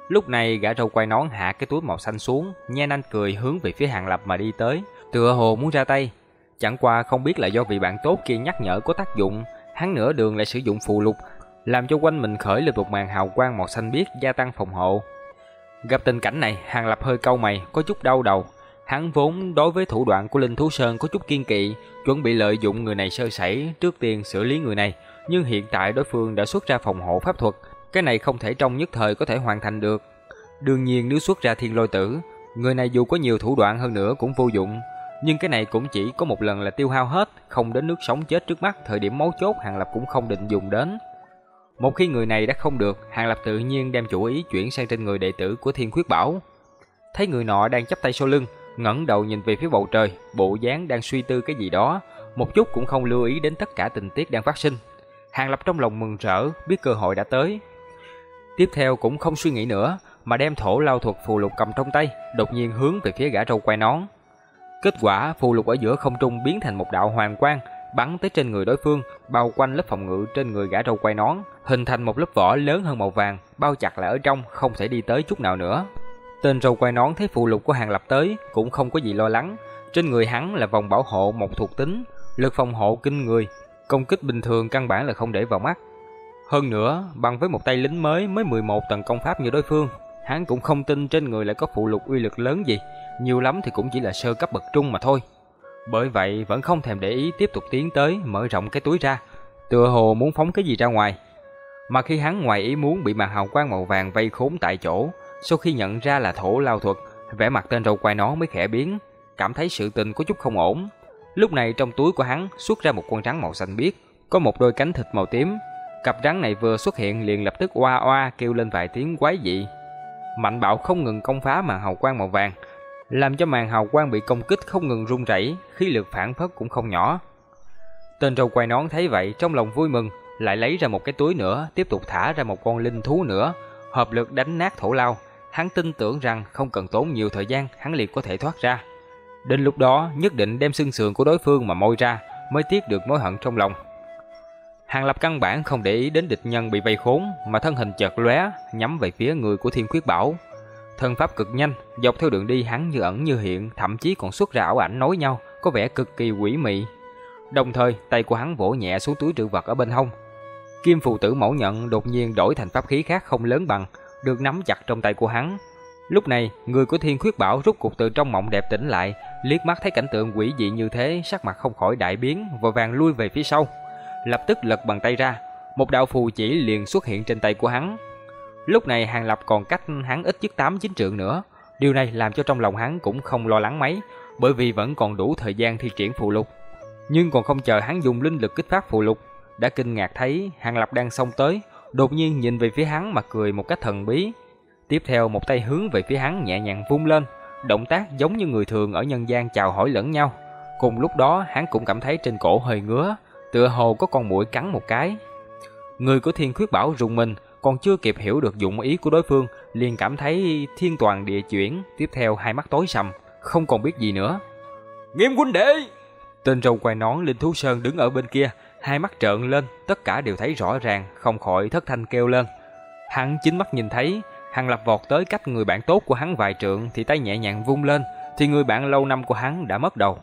Lúc này gã râu quay nón hạ cái túi màu xanh xuống, nhe nanh cười hướng về phía Hàng Lập mà đi tới, tựa hồ muốn ra tay. Chẳng qua không biết là do vị bạn tốt kia nhắc nhở có tác dụng, hắn nửa đường lại sử dụng phù lục, làm cho quanh mình khởi lên một màn hào quang màu xanh biếc gia tăng phòng hộ. Gặp tình cảnh này, Hàng Lập hơi cau mày, có chút đau đầu, Hắn vốn đối với thủ đoạn của Linh Thú Sơn có chút kiên kỵ, chuẩn bị lợi dụng người này sơ sẩy trước tiên xử lý người này, nhưng hiện tại đối phương đã xuất ra phòng hộ pháp thuật, cái này không thể trong nhất thời có thể hoàn thành được. Đương nhiên nếu xuất ra thiên lôi tử, người này dù có nhiều thủ đoạn hơn nữa cũng vô dụng, nhưng cái này cũng chỉ có một lần là tiêu hao hết, không đến nước sống chết trước mắt, thời điểm máu chốt Hàng Lập cũng không định dùng đến. Một khi người này đã không được, Hàng Lập tự nhiên đem chủ ý chuyển sang trên người đệ tử của Thiên Khuyết Bảo. Thấy người nọ đang chắp tay sau lưng, ngẩng đầu nhìn về phía bầu trời, bộ dáng đang suy tư cái gì đó, một chút cũng không lưu ý đến tất cả tình tiết đang phát sinh. Hàng Lập trong lòng mừng rỡ, biết cơ hội đã tới. Tiếp theo cũng không suy nghĩ nữa, mà đem thổ lao thuật phù lục cầm trong tay, đột nhiên hướng về phía gã râu quay nón. Kết quả, phù lục ở giữa không trung biến thành một đạo hoàng quang, bắn tới trên người đối phương, bao quanh lớp phòng ngự trên người gã râu quay nón, hình thành một lớp vỏ lớn hơn màu vàng, bao chặt lại ở trong, không thể đi tới chút nào nữa. Tên râu quai nón thấy phụ lục của Hàng Lập tới cũng không có gì lo lắng. Trên người hắn là vòng bảo hộ một thuộc tính, lực phòng hộ kinh người, công kích bình thường căn bản là không để vào mắt. Hơn nữa, bằng với một tay lính mới mới 11 tầng công pháp như đối phương, hắn cũng không tin trên người lại có phụ lục uy lực lớn gì, nhiều lắm thì cũng chỉ là sơ cấp bậc trung mà thôi. Bởi vậy vẫn không thèm để ý tiếp tục tiến tới mở rộng cái túi ra, tựa hồ muốn phóng cái gì ra ngoài. Mà khi hắn ngoài ý muốn bị màn hào quang màu vàng vây khốn tại chỗ, sau khi nhận ra là thổ lao thuật, vẻ mặt tên râu quai nón mới khẽ biến, cảm thấy sự tình có chút không ổn. Lúc này trong túi của hắn xuất ra một con rắn màu xanh biếc, có một đôi cánh thịt màu tím. Cặp rắn này vừa xuất hiện liền lập tức oa oa kêu lên vài tiếng quái dị. Mạnh bạo không ngừng công phá màn hào quang màu vàng, làm cho màn hào quang bị công kích không ngừng rung rẩy, khí lực phản phất cũng không nhỏ. Tên râu quai nón thấy vậy trong lòng vui mừng, lại lấy ra một cái túi nữa, tiếp tục thả ra một con linh thú nữa, hợp lực đánh nát thổ lao, Hắn tin tưởng rằng không cần tốn nhiều thời gian, hắn liền có thể thoát ra. Đến lúc đó, nhất định đem xương sườn của đối phương mà môi ra, mới tiết được mối hận trong lòng. Hàng Lập căn bản không để ý đến địch nhân bị vây khốn, mà thân hình chợt lóe, nhắm về phía người của Thiên Khuyết Bảo. Thân pháp cực nhanh, dọc theo đường đi hắn như ẩn như hiện, thậm chí còn xuất ra ảo ảnh nối nhau, có vẻ cực kỳ quỷ mị. Đồng thời, tay của hắn vỗ nhẹ xuống túi trữ vật ở bên hông. Kim phù tử mẫu nhận đột nhiên đổi thành pháp khí khác không lớn bằng, được nắm chặt trong tay của hắn. Lúc này, người của Thiên Khuyết Bảo rút cục từ trong mộng đẹp tỉnh lại, liếc mắt thấy cảnh tượng quỷ dị như thế, sắc mặt không khỏi đại biến, vội vàng lui về phía sau. Lập tức lật bàn tay ra, một đạo phù chỉ liền xuất hiện trên tay của hắn. Lúc này Hàng Lập còn cách hắn ít nhất 8 chín trượng nữa, điều này làm cho trong lòng hắn cũng không lo lắng mấy, bởi vì vẫn còn đủ thời gian thi triển phù lục. Nhưng còn không chờ hắn dùng linh lực kích phát phù lục, đã kinh ngạc thấy Hàng Lập đang xông tới, đột nhiên nhìn về phía hắn mà cười một cách thần bí. Tiếp theo một tay hướng về phía hắn nhẹ nhàng vung lên, động tác giống như người thường ở nhân gian chào hỏi lẫn nhau. Cùng lúc đó, hắn cũng cảm thấy trên cổ hơi ngứa, tựa hồ có con muỗi cắn một cái. Người của Thiên Khuyết Bảo rùng mình, còn chưa kịp hiểu được dụng ý của đối phương, liền cảm thấy thiên toàn địa chuyển, tiếp theo hai mắt tối sầm, không còn biết gì nữa. Nghiêm huynh đệ! Tên râu quai nón Linh Thú Sơn đứng ở bên kia, hai mắt trợn lên, tất cả đều thấy rõ ràng, không khỏi thất thanh kêu lên. Hắn chính mắt nhìn thấy, Hàng Lập vọt tới cách người bạn tốt của hắn vài trượng thì tay nhẹ nhàng vung lên, thì người bạn lâu năm của hắn đã mất đầu.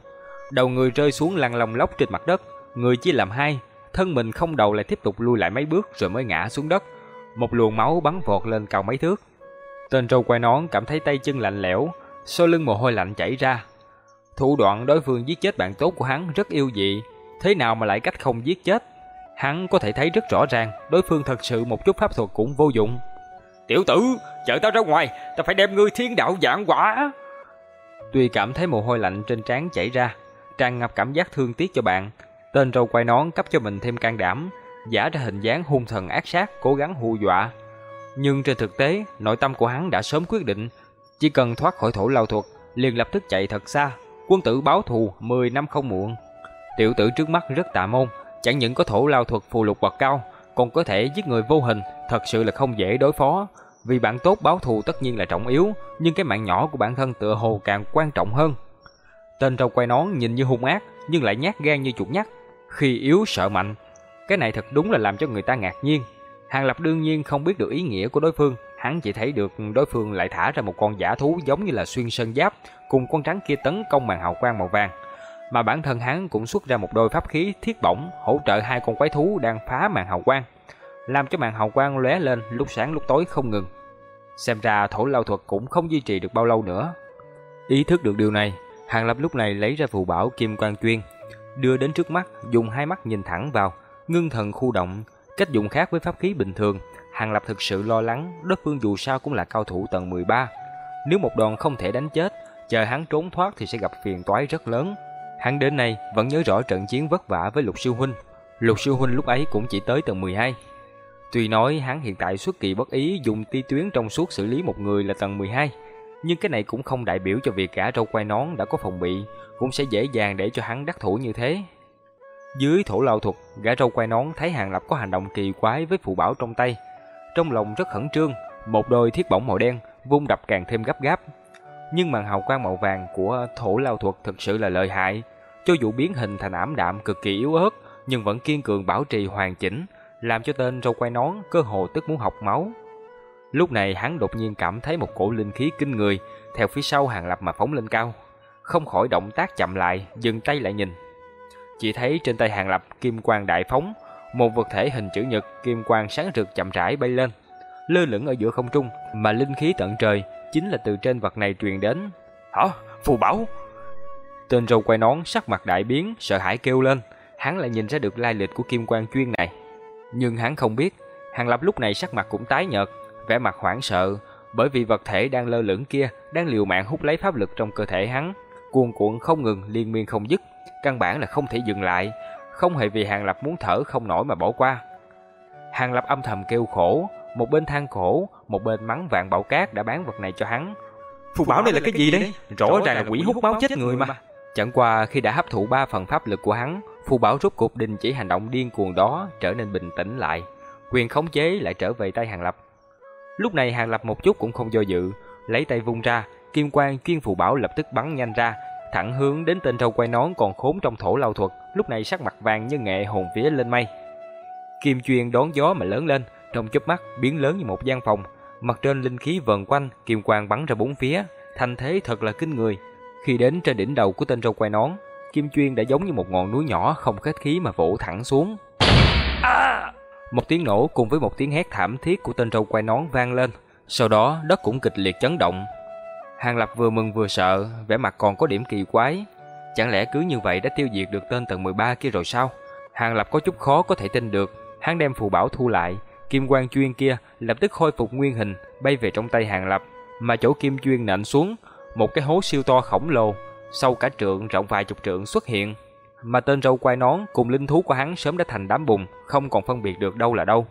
Đầu người rơi xuống lăn lòng lóc trên mặt đất, người chia làm hai, thân mình không đầu lại tiếp tục lui lại mấy bước rồi mới ngã xuống đất. Một luồng máu bắn vọt lên cao mấy thước. Tên trâu quay nón cảm thấy tay chân lạnh lẽo, sau lưng mồ hôi lạnh chảy ra. Thủ đoạn đối phương giết chết bạn tốt của hắn rất yêu dị, thế nào mà lại cách không giết chết? Hắn có thể thấy rất rõ ràng, đối phương thật sự một chút pháp thuật cũng vô dụng. Tiểu tử, chở tao ra ngoài, tao phải đem ngươi thiên đạo dạng quả. Tuy cảm thấy mồ hôi lạnh trên trán chảy ra, tràn ngập cảm giác thương tiếc cho bạn, tên râu quai nón cấp cho mình thêm can đảm, giả ra hình dáng hung thần ác sát, cố gắng hù dọa. Nhưng trên thực tế, nội tâm của hắn đã sớm quyết định, chỉ cần thoát khỏi thổ lao thuật, liền lập tức chạy thật xa, quân tử báo thù 10 năm không muộn. Tiểu tử trước mắt rất tà môn, chẳng những có thổ lao thuật phù lục bậc cao, còn có thể giết người vô hình, thật sự là không dễ đối phó. Vì bạn tốt báo thù tất nhiên là trọng yếu, nhưng cái mạng nhỏ của bản thân tựa hồ càng quan trọng hơn. Tên râu quay nón nhìn như hung ác, nhưng lại nhát gan như chuột nhắt. Khi yếu sợ mạnh, cái này thật đúng là làm cho người ta ngạc nhiên. Hàng Lập đương nhiên không biết được ý nghĩa của đối phương, hắn chỉ thấy được đối phương lại thả ra một con giả thú giống như là xuyên sơn giáp, cùng con trắng kia tấn công màn hào quang màu vàng. Mà bản thân hắn cũng xuất ra một đôi pháp khí thiết bổng hỗ trợ hai con quái thú đang phá màn hào quang, làm cho màn hào quang lóe lên lúc sáng lúc tối không ngừng. Xem ra thổ lao thuật cũng không duy trì được bao lâu nữa. Ý thức được điều này, Hàng Lập lúc này lấy ra phù bảo kim quang chuyên, đưa đến trước mắt, dùng hai mắt nhìn thẳng vào, ngưng thần khu động, cách dùng khác với pháp khí bình thường. Hàng Lập thực sự lo lắng, đối phương dù sao cũng là cao thủ tầng 13. Nếu một đòn không thể đánh chết, chờ hắn trốn thoát thì sẽ gặp phiền toái rất lớn. Hắn đến nay vẫn nhớ rõ trận chiến vất vả với Lục Sư Huynh. Lục Sư Huynh lúc ấy cũng chỉ tới tầng 12. Tuy nói hắn hiện tại xuất kỳ bất ý dùng ti tuyến trong suốt xử lý một người là tầng 12, nhưng cái này cũng không đại biểu cho việc cả râu quai nón đã có phòng bị, cũng sẽ dễ dàng để cho hắn đắc thủ như thế. Dưới thổ lao thuật, gã râu quai nón thấy Hàng Lập có hành động kỳ quái với phụ bảo trong tay. Trong lòng rất khẩn trương, một đôi thiết bổng màu đen, vung đập càng thêm gấp gáp. Nhưng màn hào quang màu vàng của thổ lao thuật thực sự là lợi hại. Cho dù biến hình thành ảm đạm cực kỳ yếu ớt, nhưng vẫn kiên cường bảo trì hoàn chỉnh, làm cho tên râu quai nón cơ hồ tức muốn học máu. Lúc này hắn đột nhiên cảm thấy một cổ linh khí kinh người theo phía sau Hàng Lập mà phóng lên cao, không khỏi động tác chậm lại, dừng tay lại nhìn. Chỉ thấy trên tay Hàng Lập kim quang đại phóng, một vật thể hình chữ nhật kim quang sáng rực chậm rãi bay lên, lơ lửng ở giữa không trung, mà linh khí tận trời chính là từ trên vật này truyền đến. "Hả? Phù bảo?" Tên râu quay nón sắc mặt đại biến, sợ hãi kêu lên, hắn lại nhìn ra được lai lịch của kim quang chuyên này. Nhưng hắn không biết, Hàng Lập lúc này sắc mặt cũng tái nhợt, vẻ mặt hoảng sợ, bởi vì vật thể đang lơ lửng kia đang liều mạng hút lấy pháp lực trong cơ thể hắn, cuồn cuộn không ngừng liên miên không dứt, căn bản là không thể dừng lại, không hề vì Hàng Lập muốn thở không nổi mà bỏ qua. Hàng Lập âm thầm kêu khổ, một bên than khổ, một bên mắng vạn bảo cát đã bán vật này cho hắn. Phù bảo này là cái gì đấy? Rõ ràng là quỷ hút máu chết người mà. Chẳng qua khi đã hấp thụ ba phần pháp lực của hắn, phù bảo rốt cục đình chỉ hành động điên cuồng đó trở nên bình tĩnh lại, quyền khống chế lại trở về tay Hàng Lập. Lúc này Hàng Lập một chút cũng không do dự, lấy tay vung ra, kim quang chuyên phù bảo lập tức bắn nhanh ra, thẳng hướng đến tên trâu quay nón còn khốn trong thổ lao thuật, lúc này sắc mặt vàng như nghệ hồn vía lên mây. Kim chuyên đón gió mà lớn lên, trong chớp mắt biến lớn như một gian phòng, mặt trên linh khí vần quanh, kim quang bắn ra bốn phía, thành thế thật là kinh người. Khi đến trên đỉnh đầu của tên trâu quay nón, kim chuyên đã giống như một ngọn núi nhỏ không kết khí mà vỗ thẳng xuống. À! Một tiếng nổ cùng với một tiếng hét thảm thiết của tên trâu quay nón vang lên, sau đó đất cũng kịch liệt chấn động. Hàng Lập vừa mừng vừa sợ, vẻ mặt còn có điểm kỳ quái. Chẳng lẽ cứ như vậy đã tiêu diệt được tên tầng 13 kia rồi sao? Hàng Lập có chút khó có thể tin được, hắn đem phù bảo thu lại, kim quang chuyên kia lập tức khôi phục nguyên hình, bay về trong tay Hàng Lập, mà chỗ kim chuyên nện xuống, một cái hố siêu to khổng lồ, sâu cả trượng rộng vài chục trượng xuất hiện mà tên râu quai nón cùng linh thú của hắn sớm đã thành đám bùn, không còn phân biệt được đâu là đâu.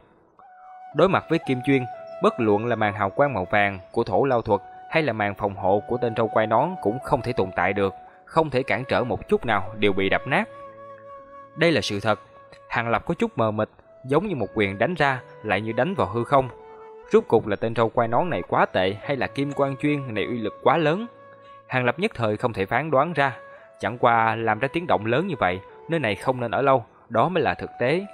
Đối mặt với Kim Chuyên, bất luận là màn hào quang màu vàng của thổ lao thuật hay là màn phòng hộ của tên râu quai nón cũng không thể tồn tại được, không thể cản trở một chút nào đều bị đập nát. Đây là sự thật, Hàng Lập có chút mờ mịt, giống như một quyền đánh ra lại như đánh vào hư không. Rốt cục là tên râu quai nón này quá tệ hay là kim quang chuyên này uy lực quá lớn. Hàng Lập nhất thời không thể phán đoán ra, chẳng qua làm ra tiếng động lớn như vậy, nơi này không nên ở lâu, đó mới là thực tế.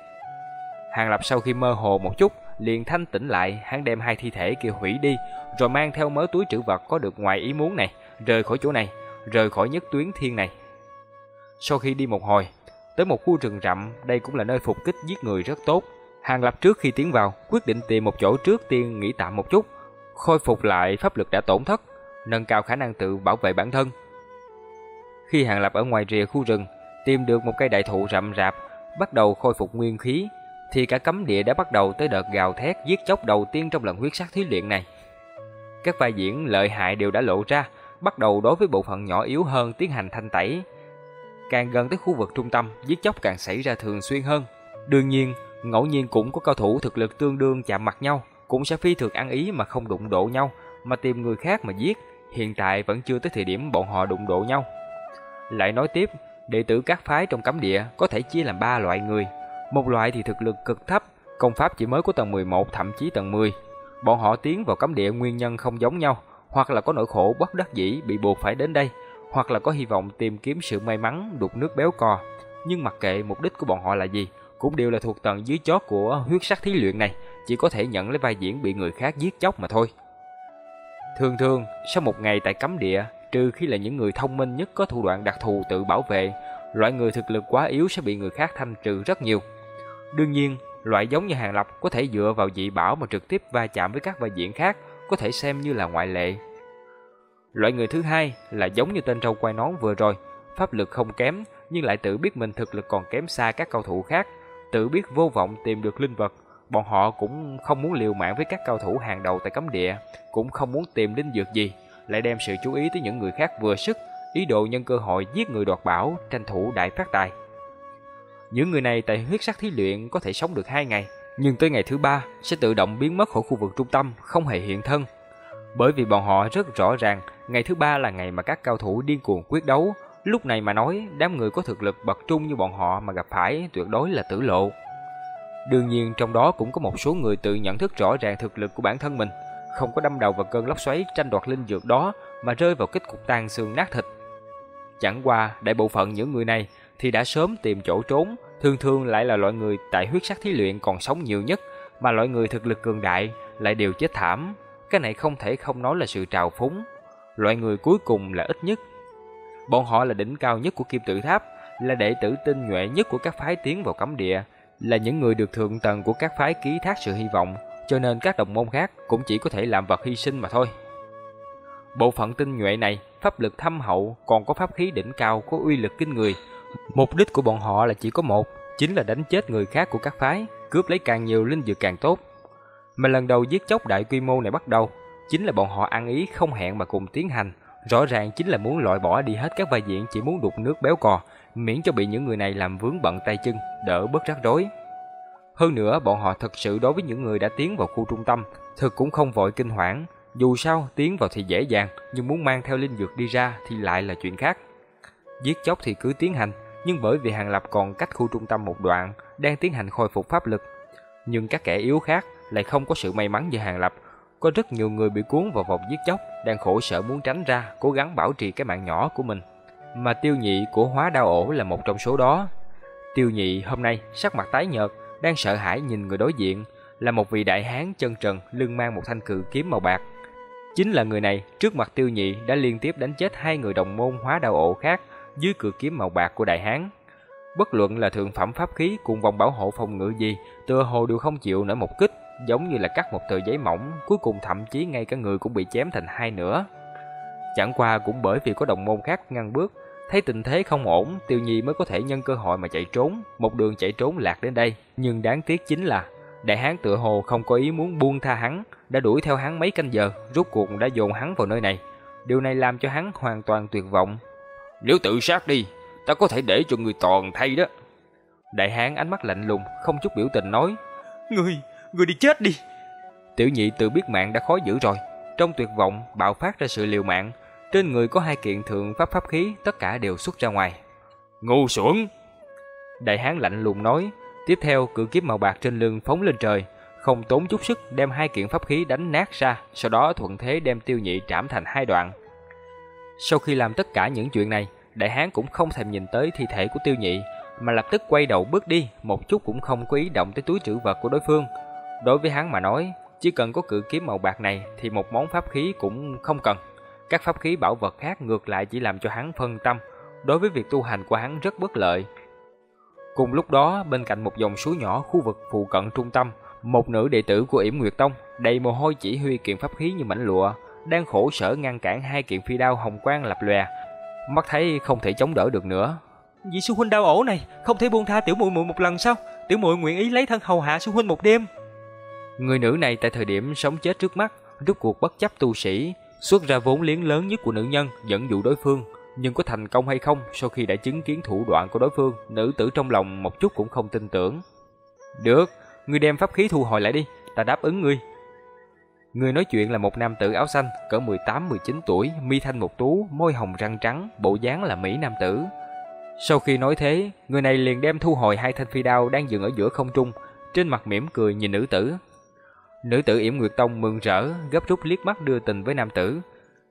Hàng Lập sau khi mơ hồ một chút, liền thanh tỉnh lại, hắn đem hai thi thể kia hủy đi, rồi mang theo mớ túi trữ vật có được ngoài ý muốn này, rời khỏi chỗ này, rời khỏi nhất tuyến thiên này. Sau khi đi một hồi, tới một khu rừng rậm, đây cũng là nơi phục kích giết người rất tốt. Hàng Lập trước khi tiến vào, quyết định tìm một chỗ trước tiên nghỉ tạm một chút, khôi phục lại pháp lực đã tổn thất, nâng cao khả năng tự bảo vệ bản thân. Khi Hàng Lập ở ngoài rìa khu rừng, tìm được một cây đại thụ rậm rạp, bắt đầu khôi phục nguyên khí, thì cả cấm địa đã bắt đầu tới đợt gào thét giết chóc đầu tiên trong lần huyết sắc thí luyện này. Các vai diễn lợi hại đều đã lộ ra, bắt đầu đối với bộ phận nhỏ yếu hơn tiến hành thanh tẩy. Càng gần tới khu vực trung tâm, giết chóc càng xảy ra thường xuyên hơn. Đương nhiên, ngẫu nhiên cũng có cao thủ thực lực tương đương chạm mặt nhau, cũng sẽ phi thường ăn ý mà không đụng độ nhau, mà tìm người khác mà giết. Hiện tại vẫn chưa tới thời điểm bọn họ đụng độ nhau. Lại nói tiếp, đệ tử các phái trong cấm địa có thể chia làm ba loại người. Một loại thì thực lực cực thấp, công pháp chỉ mới có tầng 11 thậm chí tầng 10. Bọn họ tiến vào cấm địa nguyên nhân không giống nhau, hoặc là có nỗi khổ bất đắc dĩ bị buộc phải đến đây, hoặc là có hy vọng tìm kiếm sự may mắn đục nước béo cò. Nhưng mặc kệ mục đích của bọn họ là gì, cũng đều là thuộc tầng dưới chót của huyết sắc thí luyện này, chỉ có thể nhận lấy vai diễn bị người khác giết chóc mà thôi. Thường thường, sau một ngày tại cấm địa, trừ khi là những người thông minh nhất có thủ đoạn đặc thù tự bảo vệ, loại người thực lực quá yếu sẽ bị người khác thanh trừ rất nhiều. Đương nhiên, loại giống như Hàng Lập có thể dựa vào dị bảo mà trực tiếp va chạm với các vai diễn khác, có thể xem như là ngoại lệ. Loại người thứ hai là giống như tên trâu quay nón vừa rồi, pháp lực không kém nhưng lại tự biết mình thực lực còn kém xa các cao thủ khác, tự biết vô vọng tìm được linh vật. Bọn họ cũng không muốn liều mạng với các cao thủ hàng đầu tại cấm địa, cũng không muốn tìm linh dược gì, lại đem sự chú ý tới những người khác vừa sức, ý đồ nhân cơ hội giết người đoạt bảo, tranh thủ đại phát tài. Những người này tại huyết sắc thí luyện có thể sống được 2 ngày, nhưng tới ngày thứ ba sẽ tự động biến mất khỏi khu vực trung tâm, không hề hiện thân. Bởi vì bọn họ rất rõ ràng, ngày thứ ba là ngày mà các cao thủ điên cuồng quyết đấu, lúc này mà nói đám người có thực lực bậc trung như bọn họ mà gặp phải tuyệt đối là tử lộ. Đương nhiên trong đó cũng có một số người tự nhận thức rõ ràng thực lực của bản thân mình, không có đâm đầu vào cơn lốc xoáy tranh đoạt linh dược đó mà rơi vào kết cục tan xương nát thịt. Chẳng qua, đại bộ phận những người này thì đã sớm tìm chỗ trốn, thường thường lại là loại người tại huyết sắc thí luyện còn sống nhiều nhất, mà loại người thực lực cường đại lại đều chết thảm. Cái này không thể không nói là sự trào phúng. Loại người cuối cùng là ít nhất. Bọn họ là đỉnh cao nhất của kim tự tháp, là đệ tử tinh nhuệ nhất của các phái tiến vào cấm địa, là những người được thượng tầng của các phái ký thác sự hy vọng, cho nên các đồng môn khác cũng chỉ có thể làm vật hy sinh mà thôi. Bộ phận tinh nhuệ này, pháp lực thâm hậu, còn có pháp khí đỉnh cao có uy lực kinh người. Mục đích của bọn họ là chỉ có một, chính là đánh chết người khác của các phái, cướp lấy càng nhiều linh dược càng tốt. Mà lần đầu giết chóc đại quy mô này bắt đầu, chính là bọn họ ăn ý không hẹn mà cùng tiến hành, rõ ràng chính là muốn loại bỏ đi hết các vai diễn chỉ muốn đục nước béo cò, miễn cho bị những người này làm vướng bận tay chân, đỡ bớt rắc rối. Hơn nữa, bọn họ thật sự đối với những người đã tiến vào khu trung tâm, thực cũng không vội kinh hoảng, dù sao tiến vào thì dễ dàng, nhưng muốn mang theo linh dược đi ra thì lại là chuyện khác. Giết chóc thì cứ tiến hành, nhưng bởi vì Hàng Lập còn cách khu trung tâm một đoạn, đang tiến hành khôi phục pháp lực. Nhưng các kẻ yếu khác lại không có sự may mắn như Hàng Lập, có rất nhiều người bị cuốn vào vòng giết chóc, đang khổ sở muốn tránh ra, cố gắng bảo trì cái mạng nhỏ của mình. Mà tiêu nhị của hóa đao ổ là một trong số đó. Tiêu nhị hôm nay sắc mặt tái nhợt, đang sợ hãi nhìn người đối diện, là một vị đại hán chân trần lưng mang một thanh cự kiếm màu bạc. Chính là người này trước mặt tiêu nhị đã liên tiếp đánh chết hai người đồng môn hóa đao ổ khác dưới cự kiếm màu bạc của đại hán. Bất luận là thượng phẩm pháp khí cùng vòng bảo hộ phòng ngự gì, tựa hồ đều không chịu nổi một kích, giống như là cắt một tờ giấy mỏng, cuối cùng thậm chí ngay cả người cũng bị chém thành hai nửa. Chẳng qua cũng bởi vì có đồng môn khác ngăn bước, thấy tình thế không ổn, Tiêu Nhi mới có thể nhân cơ hội mà chạy trốn, một đường chạy trốn lạc đến đây, nhưng đáng tiếc chính là đại hán tựa hồ không có ý muốn buông tha hắn, đã đuổi theo hắn mấy canh giờ, rốt cuộc đã dồn hắn vào nơi này. Điều này làm cho hắn hoàn toàn tuyệt vọng. Nếu tự sát đi, ta có thể để cho người toàn thay đó. Đại hán ánh mắt lạnh lùng, không chút biểu tình nói. Người, người đi chết đi. Tiểu nhị tự biết mạng đã khó giữ rồi. trong tuyệt vọng bạo phát ra sự liều mạng. Trên người có hai kiện thượng pháp pháp khí, tất cả đều xuất ra ngoài. Ngu xuẩn! Đại hán lạnh lùng nói, tiếp theo cự kiếm màu bạc trên lưng phóng lên trời, không tốn chút sức đem hai kiện pháp khí đánh nát ra, sau đó thuận thế đem tiêu nhị trảm thành hai đoạn. Sau khi làm tất cả những chuyện này, đại hán cũng không thèm nhìn tới thi thể của tiêu nhị, mà lập tức quay đầu bước đi, một chút cũng không có ý động tới túi trữ vật của đối phương. Đối với hắn mà nói, chỉ cần có cự kiếm màu bạc này thì một món pháp khí cũng không cần. Các pháp khí bảo vật khác ngược lại chỉ làm cho hắn phân tâm, đối với việc tu hành của hắn rất bất lợi. Cùng lúc đó, bên cạnh một dòng suối nhỏ khu vực phụ cận trung tâm, một nữ đệ tử của Yểm Nguyệt Tông, đầy mồ hôi chỉ huy kiện pháp khí như mảnh lụa, đang khổ sở ngăn cản hai kiện phi đao hồng quang lập lòe, mắt thấy không thể chống đỡ được nữa. Vị sư huynh đau ổ này, không thể buông tha tiểu muội muội một lần sao? Tiểu muội nguyện ý lấy thân hầu hạ sư huynh một đêm. Người nữ này tại thời điểm sống chết trước mắt, rút cuộc bất chấp tu sĩ, xuất ra vốn liếng lớn nhất của nữ nhân dẫn dụ đối phương, nhưng có thành công hay không sau khi đã chứng kiến thủ đoạn của đối phương, nữ tử trong lòng một chút cũng không tin tưởng. Được, ngươi đem pháp khí thu hồi lại đi, ta đáp ứng ngươi. Người nói chuyện là một nam tử áo xanh, cỡ 18-19 tuổi, mi thanh một tú, môi hồng răng trắng, bộ dáng là mỹ nam tử. Sau khi nói thế, người này liền đem thu hồi hai thanh phi đao đang dừng ở giữa không trung, trên mặt mỉm cười nhìn nữ tử. Nữ tử Yểm Nguyệt Tông mừng rỡ, gấp rút liếc mắt đưa tình với nam tử.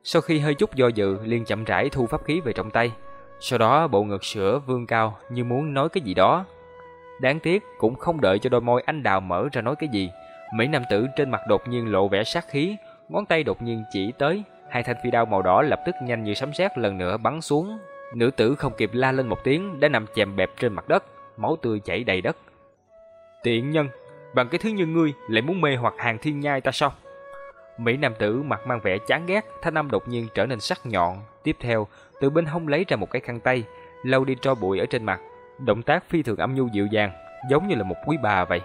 Sau khi hơi chút do dự, liền chậm rãi thu pháp khí về trong tay. Sau đó bộ ngực sữa vương cao như muốn nói cái gì đó. Đáng tiếc cũng không đợi cho đôi môi anh đào mở ra nói cái gì. Mỹ nam tử trên mặt đột nhiên lộ vẻ sát khí, ngón tay đột nhiên chỉ tới, hai thanh phi đao màu đỏ lập tức nhanh như sấm sét lần nữa bắn xuống. Nữ tử không kịp la lên một tiếng đã nằm chèm bẹp trên mặt đất, máu tươi chảy đầy đất. Tiện nhân, bằng cái thứ như ngươi lại muốn mê hoặc hàng thiên nhai ta sao? Mỹ nam tử mặt mang vẻ chán ghét, thanh âm đột nhiên trở nên sắc nhọn. Tiếp theo, từ bên hông lấy ra một cái khăn tay, lau đi tro bụi ở trên mặt. Động tác phi thường âm nhu dịu dàng, giống như là một quý bà vậy.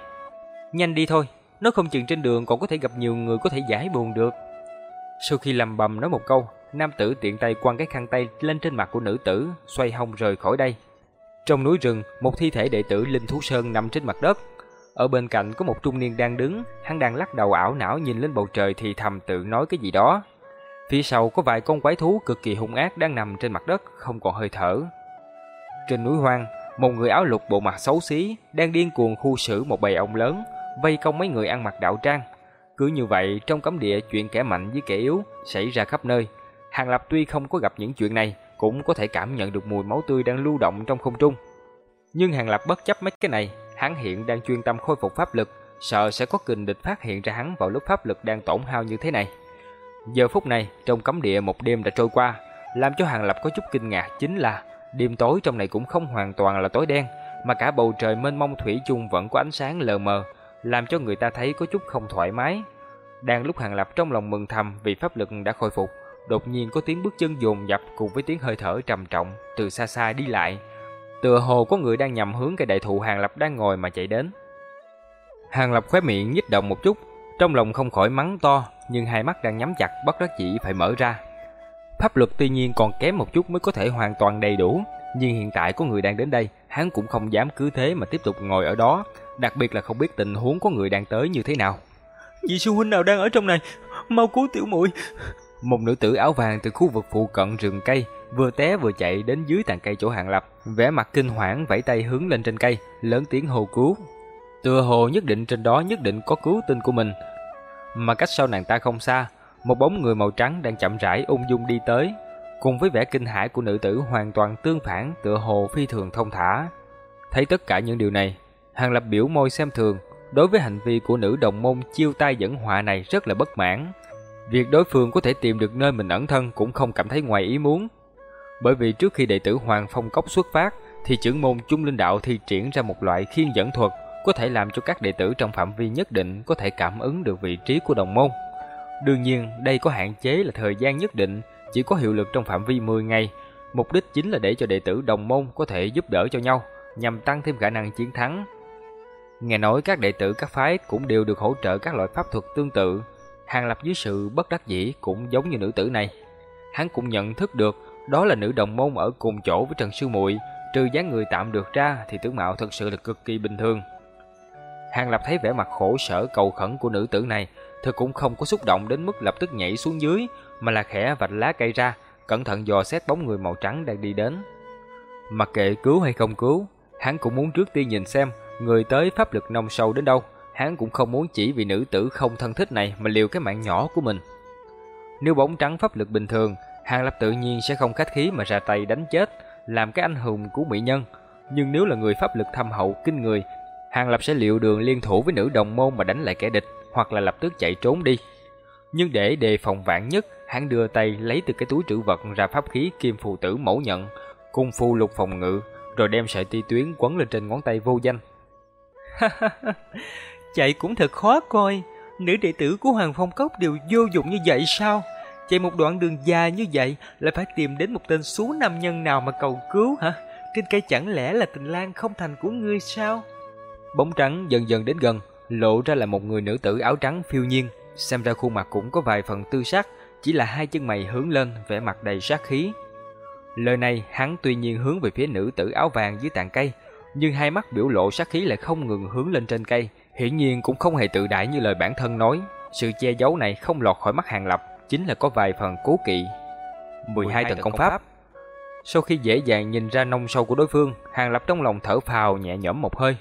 Nhanh đi thôi, nó không chừng trên đường còn có thể gặp nhiều người có thể giải buồn được. Sau khi lầm bầm nói một câu, nam tử tiện tay quăng cái khăn tay lên trên mặt của nữ tử, xoay hông rời khỏi đây. Trong núi rừng, một thi thể đệ tử Linh Thú Sơn nằm trên mặt đất, ở bên cạnh có một trung niên đang đứng, hắn đang lắc đầu ảo não nhìn lên bầu trời thì thầm tự nói cái gì đó. Phía sau có vài con quái thú cực kỳ hung ác đang nằm trên mặt đất, không còn hơi thở. Trên núi hoang, một người áo lục bộ mặt xấu xí đang điên cuồng khu xử một bầy ong lớn, vây công mấy người ăn mặc đạo trang. Cứ như vậy, trong cấm địa chuyện kẻ mạnh với kẻ yếu xảy ra khắp nơi. Hàng Lập tuy không có gặp những chuyện này, cũng có thể cảm nhận được mùi máu tươi đang lưu động trong không trung. Nhưng Hàng Lập bất chấp mấy cái này, hắn hiện đang chuyên tâm khôi phục pháp lực, sợ sẽ có kình địch phát hiện ra hắn vào lúc pháp lực đang tổn hao như thế này. Giờ phút này, trong cấm địa một đêm đã trôi qua, làm cho Hàng Lập có chút kinh ngạc chính là đêm tối trong này cũng không hoàn toàn là tối đen, mà cả bầu trời mênh mông thủy chung vẫn có ánh sáng lờ mờ, làm cho người ta thấy có chút không thoải mái. Đang lúc Hàng Lập trong lòng mừng thầm vì pháp lực đã khôi phục, đột nhiên có tiếng bước chân dồn dập cùng với tiếng hơi thở trầm trọng từ xa xa đi lại, Tựa hồ có người đang nhằm hướng cây đại thụ Hàng Lập đang ngồi mà chạy đến. Hàng Lập khóe miệng nhích động một chút, trong lòng không khỏi mắng to, nhưng hai mắt đang nhắm chặt bất đắc dĩ phải mở ra. Pháp luật tuy nhiên còn kém một chút mới có thể hoàn toàn đầy đủ, nhưng hiện tại có người đang đến đây, hắn cũng không dám cứ thế mà tiếp tục ngồi ở đó, đặc biệt là không biết tình huống có người đang tới như thế nào. Vị sư huynh nào đang ở trong này? Mau cứu tiểu muội. Một nữ tử áo vàng từ khu vực phụ cận rừng cây vừa té vừa chạy đến dưới tàn cây chỗ Hàng Lập, vẻ mặt kinh hoảng vẫy tay hướng lên trên cây, lớn tiếng hô cứu. Tựa hồ nhất định trên đó nhất định có cứu tinh của mình. Mà cách sau nàng ta không xa, một bóng người màu trắng đang chậm rãi ung dung đi tới, cùng với vẻ kinh hãi của nữ tử hoàn toàn tương phản, tựa hồ phi thường thông thả. Thấy tất cả những điều này, Hàng Lập biểu môi xem thường, đối với hành vi của nữ đồng môn chiêu tay dẫn họa này rất là bất mãn. Việc đối phương có thể tìm được nơi mình ẩn thân cũng không cảm thấy ngoài ý muốn, bởi vì trước khi đệ tử Hoàng Phong Cốc xuất phát, thì trưởng môn Trung Linh Đạo thi triển ra một loại khiên dẫn thuật có thể làm cho các đệ tử trong phạm vi nhất định có thể cảm ứng được vị trí của đồng môn. Đương nhiên, đây có hạn chế là thời gian nhất định, chỉ có hiệu lực trong phạm vi 10 ngày. Mục đích chính là để cho đệ tử đồng môn có thể giúp đỡ cho nhau, nhằm tăng thêm khả năng chiến thắng. Nghe nói các đệ tử các phái cũng đều được hỗ trợ các loại pháp thuật tương tự. Hàng lập dưới sự bất đắc dĩ cũng giống như nữ tử này. Hắn cũng nhận thức được đó là nữ đồng môn ở cùng chỗ với Trần Sư Muội, trừ dáng người tạm được ra thì tướng mạo thật sự là cực kỳ bình thường. Hàng Lập thấy vẻ mặt khổ sở cầu khẩn của nữ tử này, Thực cũng không có xúc động đến mức lập tức nhảy xuống dưới, mà là khẽ vạch lá cây ra, cẩn thận dò xét bóng người màu trắng đang đi đến. Mặc kệ cứu hay không cứu, hắn cũng muốn trước tiên nhìn xem người tới pháp lực nông sâu đến đâu. Hắn cũng không muốn chỉ vì nữ tử không thân thích này mà liều cái mạng nhỏ của mình. Nếu bóng trắng pháp lực bình thường, Hàng Lập tự nhiên sẽ không khách khí mà ra tay đánh chết, làm cái anh hùng của mỹ nhân. Nhưng nếu là người pháp lực thâm hậu kinh người, Hàng Lập sẽ liệu đường liên thủ với nữ đồng môn mà đánh lại kẻ địch, hoặc là lập tức chạy trốn đi. Nhưng để đề phòng vạn nhất, hắn đưa tay lấy từ cái túi trữ vật ra pháp khí kim phù tử mẫu nhận, cung phu lục phòng ngự, rồi đem sợi ti tuyến quấn lên trên ngón tay vô danh. <laughs> Chạy cũng thật khó coi, nữ đệ tử của Hoàng Phong Cốc đều vô dụng như vậy sao? Chạy một đoạn đường dài như vậy lại phải tìm đến một tên số nam nhân nào mà cầu cứu hả? Trên cây chẳng lẽ là tình lang không thành của ngươi sao? Bóng trắng dần dần đến gần, lộ ra là một người nữ tử áo trắng phiêu nhiên, xem ra khuôn mặt cũng có vài phần tư sắc, chỉ là hai chân mày hướng lên, vẻ mặt đầy sát khí. Lời này hắn tuy nhiên hướng về phía nữ tử áo vàng dưới tàn cây, nhưng hai mắt biểu lộ sát khí lại không ngừng hướng lên trên cây, hiển nhiên cũng không hề tự đại như lời bản thân nói. Sự che giấu này không lọt khỏi mắt Hàng Lập, chính là có vài phần cố kỵ. 12 tầng công pháp. Sau khi dễ dàng nhìn ra nông sâu của đối phương, Hàng Lập trong lòng thở phào nhẹ nhõm một hơi.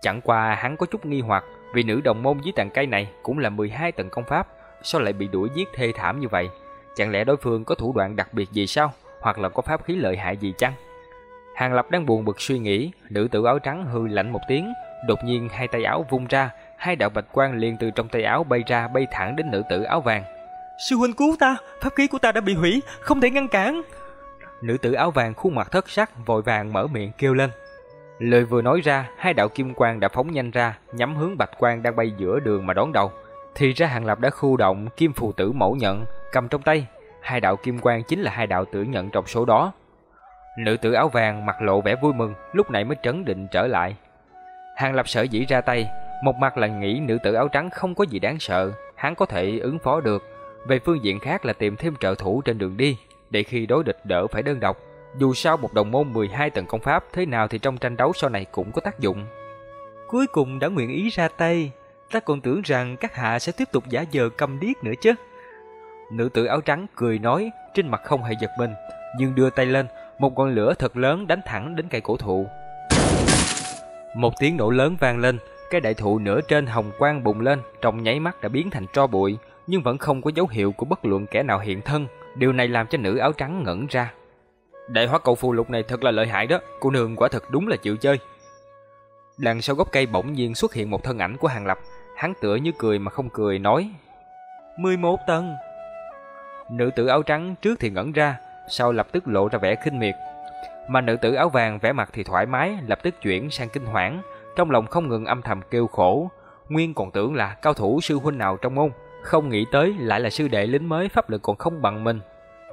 Chẳng qua hắn có chút nghi hoặc, vì nữ đồng môn dưới tàn cây này cũng là 12 tầng công pháp, sao lại bị đuổi giết thê thảm như vậy? Chẳng lẽ đối phương có thủ đoạn đặc biệt gì sao? Hoặc là có pháp khí lợi hại gì chăng? Hàng Lập đang buồn bực suy nghĩ, nữ tử áo trắng hư lạnh một tiếng, đột nhiên hai tay áo vung ra, hai đạo bạch quang liền từ trong tay áo bay ra bay thẳng đến nữ tử áo vàng. Sư huynh cứu ta, pháp khí của ta đã bị hủy, không thể ngăn cản. Nữ tử áo vàng khuôn mặt thất sắc vội vàng mở miệng kêu lên. Lời vừa nói ra, hai đạo kim quang đã phóng nhanh ra, nhắm hướng bạch quang đang bay giữa đường mà đón đầu. Thì ra Hàng Lập đã khu động kim phù tử mẫu nhận, cầm trong tay. Hai đạo kim quang chính là hai đạo tử nhận trong số đó. Nữ tử áo vàng mặt lộ vẻ vui mừng, lúc này mới trấn định trở lại. Hàng Lập sở dĩ ra tay, một mặt là nghĩ nữ tử áo trắng không có gì đáng sợ, hắn có thể ứng phó được. Về phương diện khác là tìm thêm trợ thủ trên đường đi, để khi đối địch đỡ phải đơn độc. Dù sao một đồng môn 12 tầng công pháp thế nào thì trong tranh đấu sau này cũng có tác dụng. Cuối cùng đã nguyện ý ra tay, ta còn tưởng rằng các hạ sẽ tiếp tục giả vờ câm điếc nữa chứ. Nữ tử áo trắng cười nói, trên mặt không hề giật mình, nhưng đưa tay lên, một ngọn lửa thật lớn đánh thẳng đến cây cổ thụ. Một tiếng nổ lớn vang lên, cái đại thụ nửa trên hồng quang bùng lên, trong nháy mắt đã biến thành tro bụi, nhưng vẫn không có dấu hiệu của bất luận kẻ nào hiện thân. Điều này làm cho nữ áo trắng ngẩn ra. Đại hóa cầu phù lục này thật là lợi hại đó, cô nương quả thật đúng là chịu chơi. Đằng sau gốc cây bỗng nhiên xuất hiện một thân ảnh của Hàng Lập, hắn tựa như cười mà không cười nói: "11 tầng." Nữ tử áo trắng trước thì ngẩn ra, sau lập tức lộ ra vẻ khinh miệt, mà nữ tử áo vàng vẻ mặt thì thoải mái, lập tức chuyển sang kinh hoảng, trong lòng không ngừng âm thầm kêu khổ, nguyên còn tưởng là cao thủ sư huynh nào trong môn, không nghĩ tới lại là sư đệ lính mới pháp lực còn không bằng mình.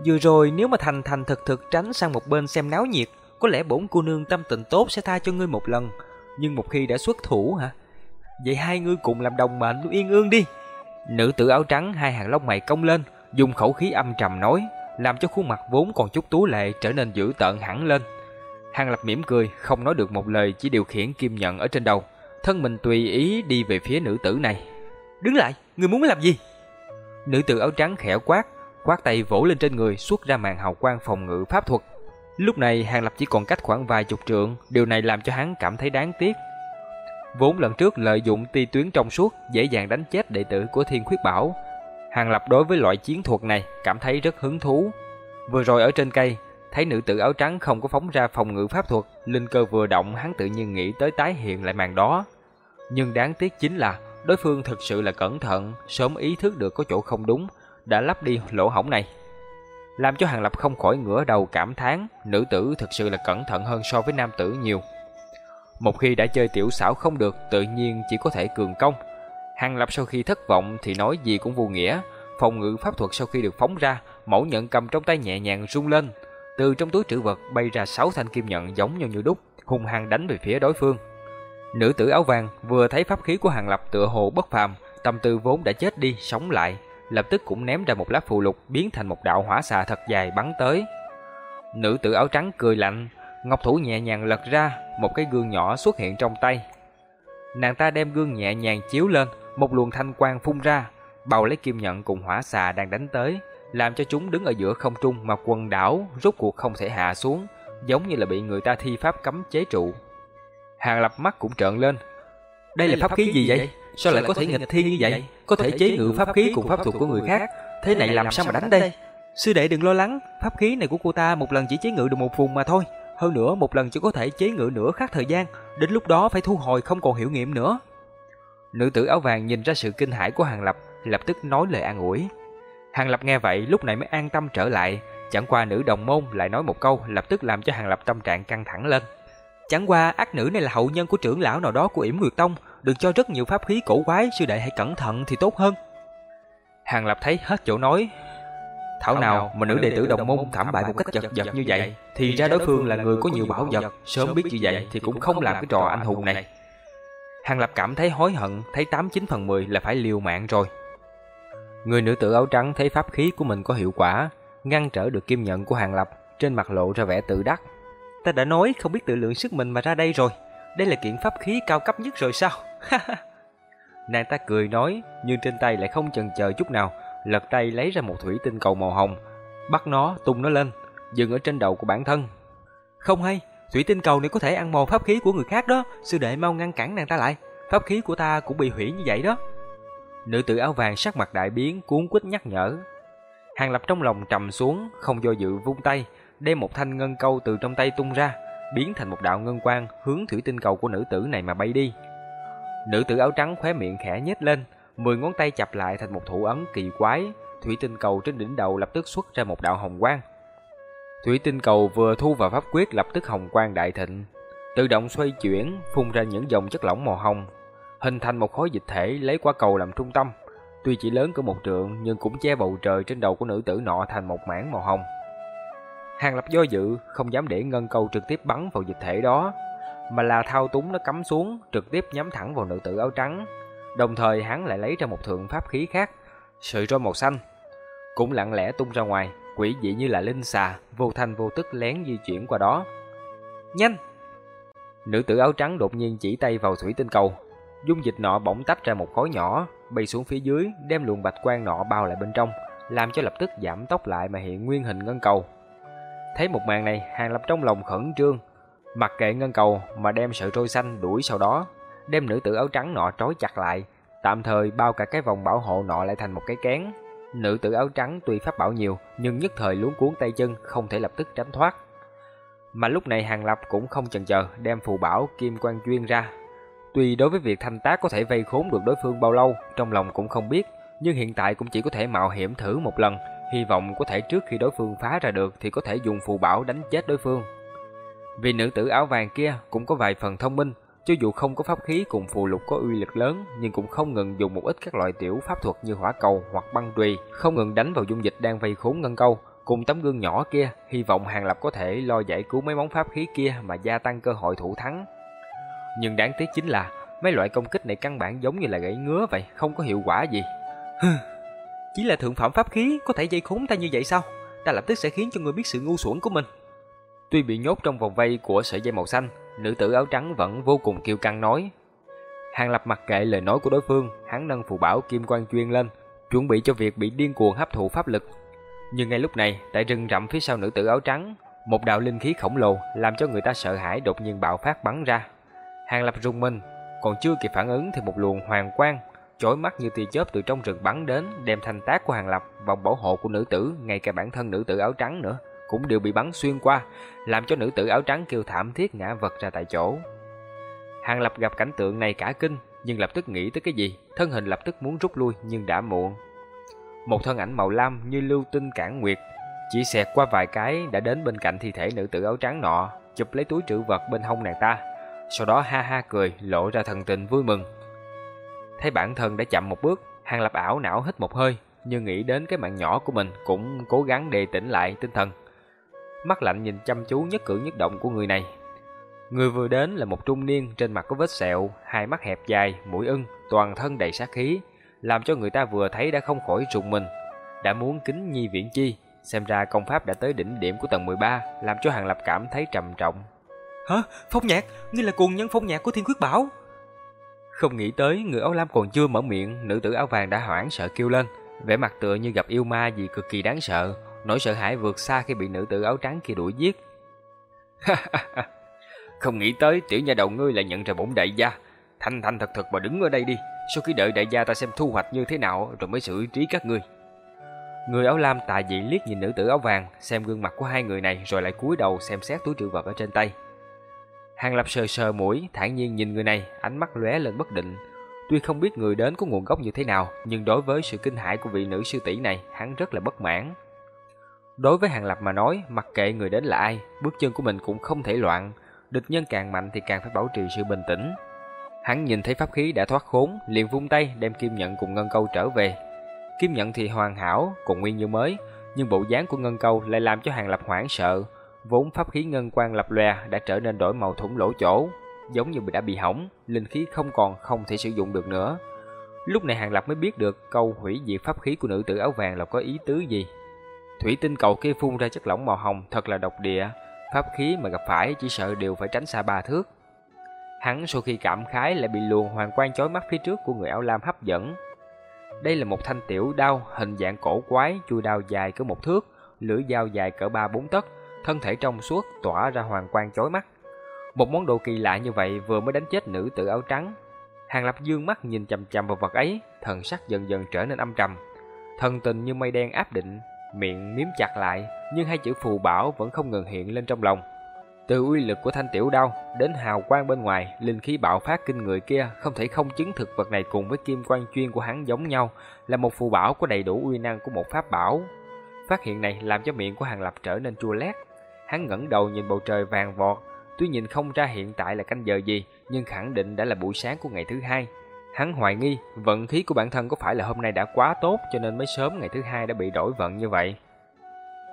Vừa rồi nếu mà thành thành thực thực tránh sang một bên xem náo nhiệt, có lẽ bổn cô nương tâm tình tốt sẽ tha cho ngươi một lần, nhưng một khi đã xuất thủ hả? Vậy hai ngươi cùng làm đồng mệnh yên ương đi. Nữ tử áo trắng hai hàng lông mày cong lên, dùng khẩu khí âm trầm nói, làm cho khuôn mặt vốn còn chút tú lệ trở nên dữ tợn hẳn lên. Hàng Lập mỉm cười, không nói được một lời chỉ điều khiển kim nhận ở trên đầu, thân mình tùy ý đi về phía nữ tử này. Đứng lại, người muốn làm gì? Nữ tử áo trắng khẽ quát, quát tay vỗ lên trên người xuất ra màn hào quang phòng ngự pháp thuật. Lúc này Hàng Lập chỉ còn cách khoảng vài chục trượng, điều này làm cho hắn cảm thấy đáng tiếc. Vốn lần trước lợi dụng ti tuyến trong suốt dễ dàng đánh chết đệ tử của Thiên Khuyết Bảo, Hàng Lập đối với loại chiến thuật này cảm thấy rất hứng thú. Vừa rồi ở trên cây, thấy nữ tử áo trắng không có phóng ra phòng ngự pháp thuật, linh cơ vừa động hắn tự nhiên nghĩ tới tái hiện lại màn đó. Nhưng đáng tiếc chính là đối phương thực sự là cẩn thận, sớm ý thức được có chỗ không đúng, đã lắp đi lỗ hổng này. Làm cho Hàng Lập không khỏi ngửa đầu cảm thán, nữ tử thực sự là cẩn thận hơn so với nam tử nhiều. Một khi đã chơi tiểu xảo không được, tự nhiên chỉ có thể cường công, Hàng Lập sau khi thất vọng thì nói gì cũng vô nghĩa. Phòng ngự pháp thuật sau khi được phóng ra, mẫu nhận cầm trong tay nhẹ nhàng rung lên. Từ trong túi trữ vật bay ra sáu thanh kim nhận giống nhau như đúc, hung hăng đánh về phía đối phương. Nữ tử áo vàng vừa thấy pháp khí của Hàng Lập tựa hồ bất phàm, tâm tư vốn đã chết đi sống lại, lập tức cũng ném ra một lá phù lục biến thành một đạo hỏa xà thật dài bắn tới. Nữ tử áo trắng cười lạnh, ngọc thủ nhẹ nhàng lật ra, một cái gương nhỏ xuất hiện trong tay. Nàng ta đem gương nhẹ nhàng chiếu lên, một luồng thanh quang phun ra, bao lấy kim nhận cùng hỏa xà đang đánh tới, làm cho chúng đứng ở giữa không trung mà quần đảo rốt cuộc không thể hạ xuống, giống như là bị người ta thi pháp cấm chế trụ. Hàng lập mắt cũng trợn lên. Đây là pháp khí gì vậy? Sao lại có thể nghịch thiên như vậy? Có thể chế ngự pháp khí cùng pháp thuật của người khác, thế này làm sao mà đánh đây? Sư đệ đừng lo lắng, pháp khí này của cô ta một lần chỉ chế ngự được một vùng mà thôi. Hơn nữa một lần chỉ có thể chế ngự nửa khác thời gian, đến lúc đó phải thu hồi không còn hiệu nghiệm nữa. Nữ tử áo vàng nhìn ra sự kinh hãi của Hàng Lập, lập tức nói lời an ủi. Hàng Lập nghe vậy lúc này mới an tâm trở lại, chẳng qua nữ đồng môn lại nói một câu lập tức làm cho Hàng Lập tâm trạng căng thẳng lên. Chẳng qua ác nữ này là hậu nhân của trưởng lão nào đó của Yểm Nguyệt Tông, được cho rất nhiều pháp khí cổ quái, sư đệ hãy cẩn thận thì tốt hơn. Hàng Lập thấy hết chỗ nói, Thảo nào mà nữ đệ tử đồng môn thảm bại một cách chật vật như vậy, thì ra đối phương là người có nhiều bảo vật, sớm biết như vậy thì cũng không làm cái trò anh hùng này. Hàng Lập cảm thấy hối hận, thấy 89 phần 10 là phải liều mạng rồi. Người nữ tử áo trắng thấy pháp khí của mình có hiệu quả, ngăn trở được kim nhận của Hàng Lập, trên mặt lộ ra vẻ tự đắc. Ta đã nói không biết tự lượng sức mình mà ra đây rồi, đây là kiện pháp khí cao cấp nhất rồi sao? Nàng ta cười nói, nhưng trên tay lại không chần chờ chút nào, lật tay lấy ra một thủy tinh cầu màu hồng, bắt nó tung nó lên, dừng ở trên đầu của bản thân. Không hay, thủy tinh cầu này có thể ăn mòn pháp khí của người khác đó, sư đệ mau ngăn cản nàng ta lại, pháp khí của ta cũng bị hủy như vậy đó. Nữ tử áo vàng sắc mặt đại biến cuốn quýt nhắc nhở. Hàng Lập trong lòng trầm xuống, không do dự vung tay, đem một thanh ngân câu từ trong tay tung ra, biến thành một đạo ngân quang hướng thủy tinh cầu của nữ tử này mà bay đi. Nữ tử áo trắng khóe miệng khẽ nhếch lên, mười ngón tay chập lại thành một thủ ấn kỳ quái, thủy tinh cầu trên đỉnh đầu lập tức xuất ra một đạo hồng quang. Thủy tinh cầu vừa thu vào pháp quyết lập tức hồng quang đại thịnh, tự động xoay chuyển, phun ra những dòng chất lỏng màu hồng, hình thành một khối dịch thể lấy quả cầu làm trung tâm. Tuy chỉ lớn cỡ một trượng nhưng cũng che bầu trời trên đầu của nữ tử nọ thành một mảng màu hồng. Hàng Lập do dự, không dám để ngân câu trực tiếp bắn vào dịch thể đó, mà là thao túng nó cắm xuống, trực tiếp nhắm thẳng vào nữ tử áo trắng. Đồng thời hắn lại lấy ra một thượng pháp khí khác, sợi roi màu xanh, cũng lặng lẽ tung ra ngoài, quỷ dị như là linh xà, vô thanh vô tức lén di chuyển qua đó. Nhanh! Nữ tử áo trắng đột nhiên chỉ tay vào thủy tinh cầu, dung dịch nọ bỗng tách ra một khối nhỏ, bay xuống phía dưới, đem luồng bạch quang nọ bao lại bên trong, làm cho lập tức giảm tốc lại mà hiện nguyên hình ngân cầu. Thấy một màn này, Hàng Lập trong lòng khẩn trương, mặc kệ ngân cầu mà đem sợi trôi xanh đuổi sau đó, đem nữ tử áo trắng nọ trói chặt lại, tạm thời bao cả cái vòng bảo hộ nọ lại thành một cái kén. Nữ tử áo trắng tuy pháp bảo nhiều, nhưng nhất thời luống cuốn tay chân, không thể lập tức tránh thoát. Mà lúc này Hàng Lập cũng không chần chờ đem phù bảo kim quan chuyên ra. Tuy đối với việc thanh tác có thể vây khốn được đối phương bao lâu, trong lòng cũng không biết, nhưng hiện tại cũng chỉ có thể mạo hiểm thử một lần, hy vọng có thể trước khi đối phương phá ra được thì có thể dùng phù bảo đánh chết đối phương. Vì nữ tử áo vàng kia cũng có vài phần thông minh, cho dù không có pháp khí cùng phù lục có uy lực lớn, nhưng cũng không ngừng dùng một ít các loại tiểu pháp thuật như hỏa cầu hoặc băng tùy, không ngừng đánh vào dung dịch đang vây khốn ngân câu, cùng tấm gương nhỏ kia, hy vọng Hàng Lập có thể lo giải cứu mấy món pháp khí kia mà gia tăng cơ hội thủ thắng. Nhưng đáng tiếc chính là mấy loại công kích này căn bản giống như là gãy ngứa vậy, không có hiệu quả gì. Chỉ là thượng phẩm pháp khí có thể dây khốn ta như vậy sao? Ta lập tức sẽ khiến cho người biết sự ngu xuẩn của mình. Tuy bị nhốt trong vòng vây của sợi dây màu xanh, nữ tử áo trắng vẫn vô cùng kiêu căng nói. Hàng Lập mặc kệ lời nói của đối phương, hắn nâng phù bảo kim quang chuyên lên, chuẩn bị cho việc bị điên cuồng hấp thụ pháp lực. Nhưng ngay lúc này, tại rừng rậm phía sau nữ tử áo trắng, một đạo linh khí khổng lồ làm cho người ta sợ hãi đột nhiên bạo phát bắn ra. Hàng Lập rung mình, còn chưa kịp phản ứng thì một luồng hoàng quang chói mắt như tia chớp từ trong rừng bắn đến, đem thanh tác của Hàng Lập, vòng bảo hộ của nữ tử, ngay cả bản thân nữ tử áo trắng nữa, cũng đều bị bắn xuyên qua, làm cho nữ tử áo trắng kêu thảm thiết ngã vật ra tại chỗ. Hàng Lập gặp cảnh tượng này cả kinh, nhưng lập tức nghĩ tới cái gì, thân hình lập tức muốn rút lui nhưng đã muộn. Một thân ảnh màu lam như lưu tinh cản nguyệt, chỉ xẹt qua vài cái đã đến bên cạnh thi thể nữ tử áo trắng nọ, chụp lấy túi trữ vật bên hông nàng ta, sau đó ha ha cười, lộ ra thần tình vui mừng. Thấy bản thân đã chậm một bước, Hàng Lập ảo não hít một hơi, nhưng nghĩ đến cái mạng nhỏ của mình cũng cố gắng đề tỉnh lại tinh thần. Mắt lạnh nhìn chăm chú nhất cử nhất động của người này. Người vừa đến là một trung niên trên mặt có vết sẹo, hai mắt hẹp dài, mũi ưng, toàn thân đầy sát khí, làm cho người ta vừa thấy đã không khỏi rùng mình. Đã muốn kính nhi viễn chi, xem ra công pháp đã tới đỉnh điểm của tầng 13, làm cho Hàng Lập cảm thấy trầm trọng. Hả? Phong nhạc? Ngươi là cùng nhân phong nhạc của Thiên Quyết Bảo? Không nghĩ tới người áo lam còn chưa mở miệng, nữ tử áo vàng đã hoảng sợ kêu lên, vẻ mặt tựa như gặp yêu ma gì cực kỳ đáng sợ, nỗi sợ hãi vượt xa khi bị nữ tử áo trắng kia đuổi giết. <laughs> Không nghĩ tới tiểu nha đầu ngươi lại nhận ra bổn đại gia, thanh thanh thật thật mà đứng ở đây đi, sau khi đợi đại gia ta xem thu hoạch như thế nào rồi mới xử trí các ngươi. Người áo lam tà dị liếc nhìn nữ tử áo vàng, xem gương mặt của hai người này rồi lại cúi đầu xem xét túi trữ vật ở trên tay. Hàng Lập sờ sờ mũi, thản nhiên nhìn người này, ánh mắt lóe lên bất định. Tuy không biết người đến có nguồn gốc như thế nào, nhưng đối với sự kinh hãi của vị nữ sư tỷ này, hắn rất là bất mãn. Đối với Hàng Lập mà nói, mặc kệ người đến là ai, bước chân của mình cũng không thể loạn, địch nhân càng mạnh thì càng phải bảo trì sự bình tĩnh. Hắn nhìn thấy pháp khí đã thoát khốn, liền vung tay đem kim nhận cùng ngân câu trở về. Kim nhận thì hoàn hảo, còn nguyên như mới, nhưng bộ dáng của ngân câu lại làm cho Hàng Lập hoảng sợ, vốn pháp khí ngân quang lập lòe đã trở nên đổi màu thủng lỗ chỗ, giống như đã bị hỏng, linh khí không còn không thể sử dụng được nữa. Lúc này Hàng Lập mới biết được câu hủy diệt pháp khí của nữ tử áo vàng là có ý tứ gì. Thủy tinh cầu kia phun ra chất lỏng màu hồng thật là độc địa, pháp khí mà gặp phải chỉ sợ đều phải tránh xa ba thước. Hắn sau khi cảm khái lại bị luồng hoàng quang chói mắt phía trước của người áo lam hấp dẫn. Đây là một thanh tiểu đao hình dạng cổ quái, chui đao dài cỡ một thước, lưỡi dao dài cỡ ba bốn tấc, thân thể trong suốt tỏa ra hoàng quang chói mắt. Một món đồ kỳ lạ như vậy vừa mới đánh chết nữ tử áo trắng. Hàng Lập dương mắt nhìn chằm chằm vào vật ấy, thần sắc dần dần trở nên âm trầm. Thần tình như mây đen áp định, miệng miếm chặt lại, nhưng hai chữ phù bảo vẫn không ngừng hiện lên trong lòng. Từ uy lực của thanh tiểu đao đến hào quang bên ngoài, linh khí bạo phát kinh người kia không thể không chứng thực vật này cùng với kim quan chuyên của hắn giống nhau, là một phù bảo có đầy đủ uy năng của một pháp bảo. Phát hiện này làm cho miệng của Hàng Lập trở nên chua lét. Hắn ngẩng đầu nhìn bầu trời vàng vọt, tuy nhìn không ra hiện tại là canh giờ gì, nhưng khẳng định đã là buổi sáng của ngày thứ hai. Hắn hoài nghi vận khí của bản thân có phải là hôm nay đã quá tốt cho nên mới sớm ngày thứ hai đã bị đổi vận như vậy.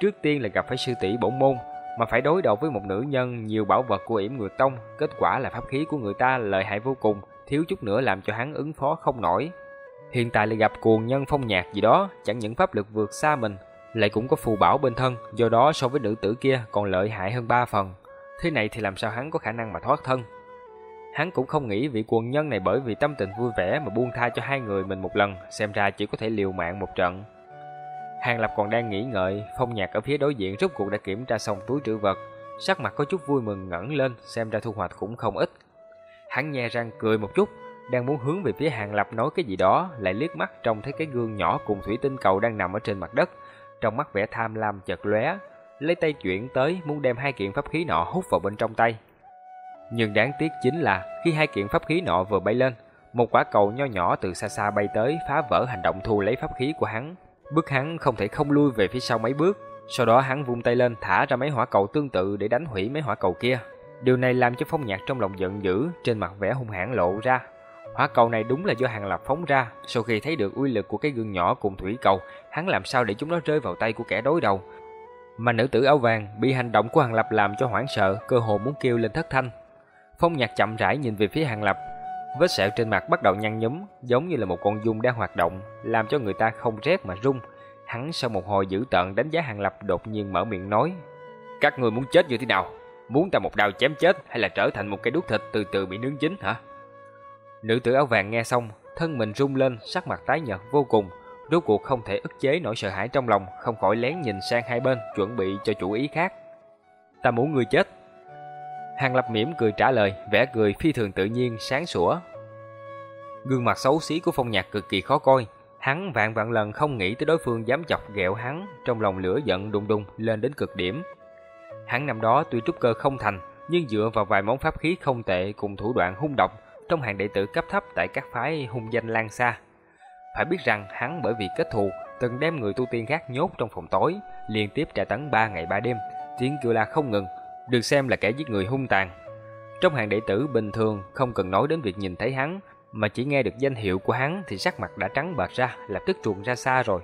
Trước tiên là gặp phải sư tỷ bổn môn, mà phải đối đầu với một nữ nhân nhiều bảo vật của yểm nguyệt tông, kết quả là pháp khí của người ta lợi hại vô cùng, thiếu chút nữa làm cho hắn ứng phó không nổi. Hiện tại lại gặp cuồng nhân phong nhạc gì đó, chẳng những pháp lực vượt xa mình, lại cũng có phù bảo bên thân, do đó so với nữ tử kia còn lợi hại hơn ba phần. Thế này thì làm sao hắn có khả năng mà thoát thân? Hắn cũng không nghĩ vị quần nhân này bởi vì tâm tình vui vẻ mà buông tha cho hai người mình một lần, xem ra chỉ có thể liều mạng một trận. Hàng Lập còn đang nghĩ ngợi, phong nhạc ở phía đối diện rốt cuộc đã kiểm tra xong túi trữ vật, sắc mặt có chút vui mừng ngẩng lên, xem ra thu hoạch cũng không ít. Hắn nhe răng cười một chút, đang muốn hướng về phía Hàng Lập nói cái gì đó, lại liếc mắt trông thấy cái gương nhỏ cùng thủy tinh cầu đang nằm ở trên mặt đất, trong mắt vẻ tham lam chợt lóe, lấy tay chuyển tới muốn đem hai kiện pháp khí nọ hút vào bên trong tay. Nhưng đáng tiếc chính là khi hai kiện pháp khí nọ vừa bay lên, một quả cầu nho nhỏ từ xa xa bay tới phá vỡ hành động thu lấy pháp khí của hắn, Bước hắn không thể không lui về phía sau mấy bước, sau đó hắn vung tay lên thả ra mấy hỏa cầu tương tự để đánh hủy mấy hỏa cầu kia. Điều này làm cho Phong Nhạc trong lòng giận dữ, trên mặt vẻ hung hãn lộ ra. Hỏa cầu này đúng là do Hàng Lập phóng ra, sau khi thấy được uy lực của cái gương nhỏ cùng thủy cầu, hắn làm sao để chúng nó rơi vào tay của kẻ đối đầu. Mà nữ tử áo vàng bị hành động của Hàng Lập làm cho hoảng sợ, cơ hồ muốn kêu lên thất thanh. Phong Nhạc chậm rãi nhìn về phía Hàng Lập, Vết sẹo trên mặt bắt đầu nhăn nhúm, giống như là một con dung đang hoạt động, làm cho người ta không rét mà run. Hắn sau một hồi dữ tợn đánh giá Hàng Lập đột nhiên mở miệng nói: "Các người muốn chết như thế nào? Muốn ta một đao chém chết hay là trở thành một cái đút thịt từ từ bị nướng chín hả?" Nữ tử áo vàng nghe xong, thân mình rung lên, sắc mặt tái nhợt vô cùng, rốt cuộc không thể ức chế nỗi sợ hãi trong lòng, không khỏi lén nhìn sang hai bên, chuẩn bị cho chủ ý khác. "Ta muốn ngươi chết." Hàng Lập mỉm cười trả lời, vẻ cười phi thường tự nhiên, sáng sủa. Gương mặt xấu xí của Phong Nhạc cực kỳ khó coi, hắn vạn vạn lần không nghĩ tới đối phương dám chọc ghẹo hắn, trong lòng lửa giận đùng đùng lên đến cực điểm. Hắn năm đó tuy trúc cơ không thành, nhưng dựa vào vài món pháp khí không tệ cùng thủ đoạn hung độc, trong hàng đệ tử cấp thấp tại các phái hung danh lan xa. Phải biết rằng hắn bởi vì kết thù, từng đem người tu tiên khác nhốt trong phòng tối, liên tiếp trả tấn 3 ngày 3 đêm, tiếng kêu la không ngừng, được xem là kẻ giết người hung tàn. Trong hàng đệ tử bình thường không cần nói đến việc nhìn thấy hắn, mà chỉ nghe được danh hiệu của hắn thì sắc mặt đã trắng bệch ra, lập tức chuồn ra xa rồi.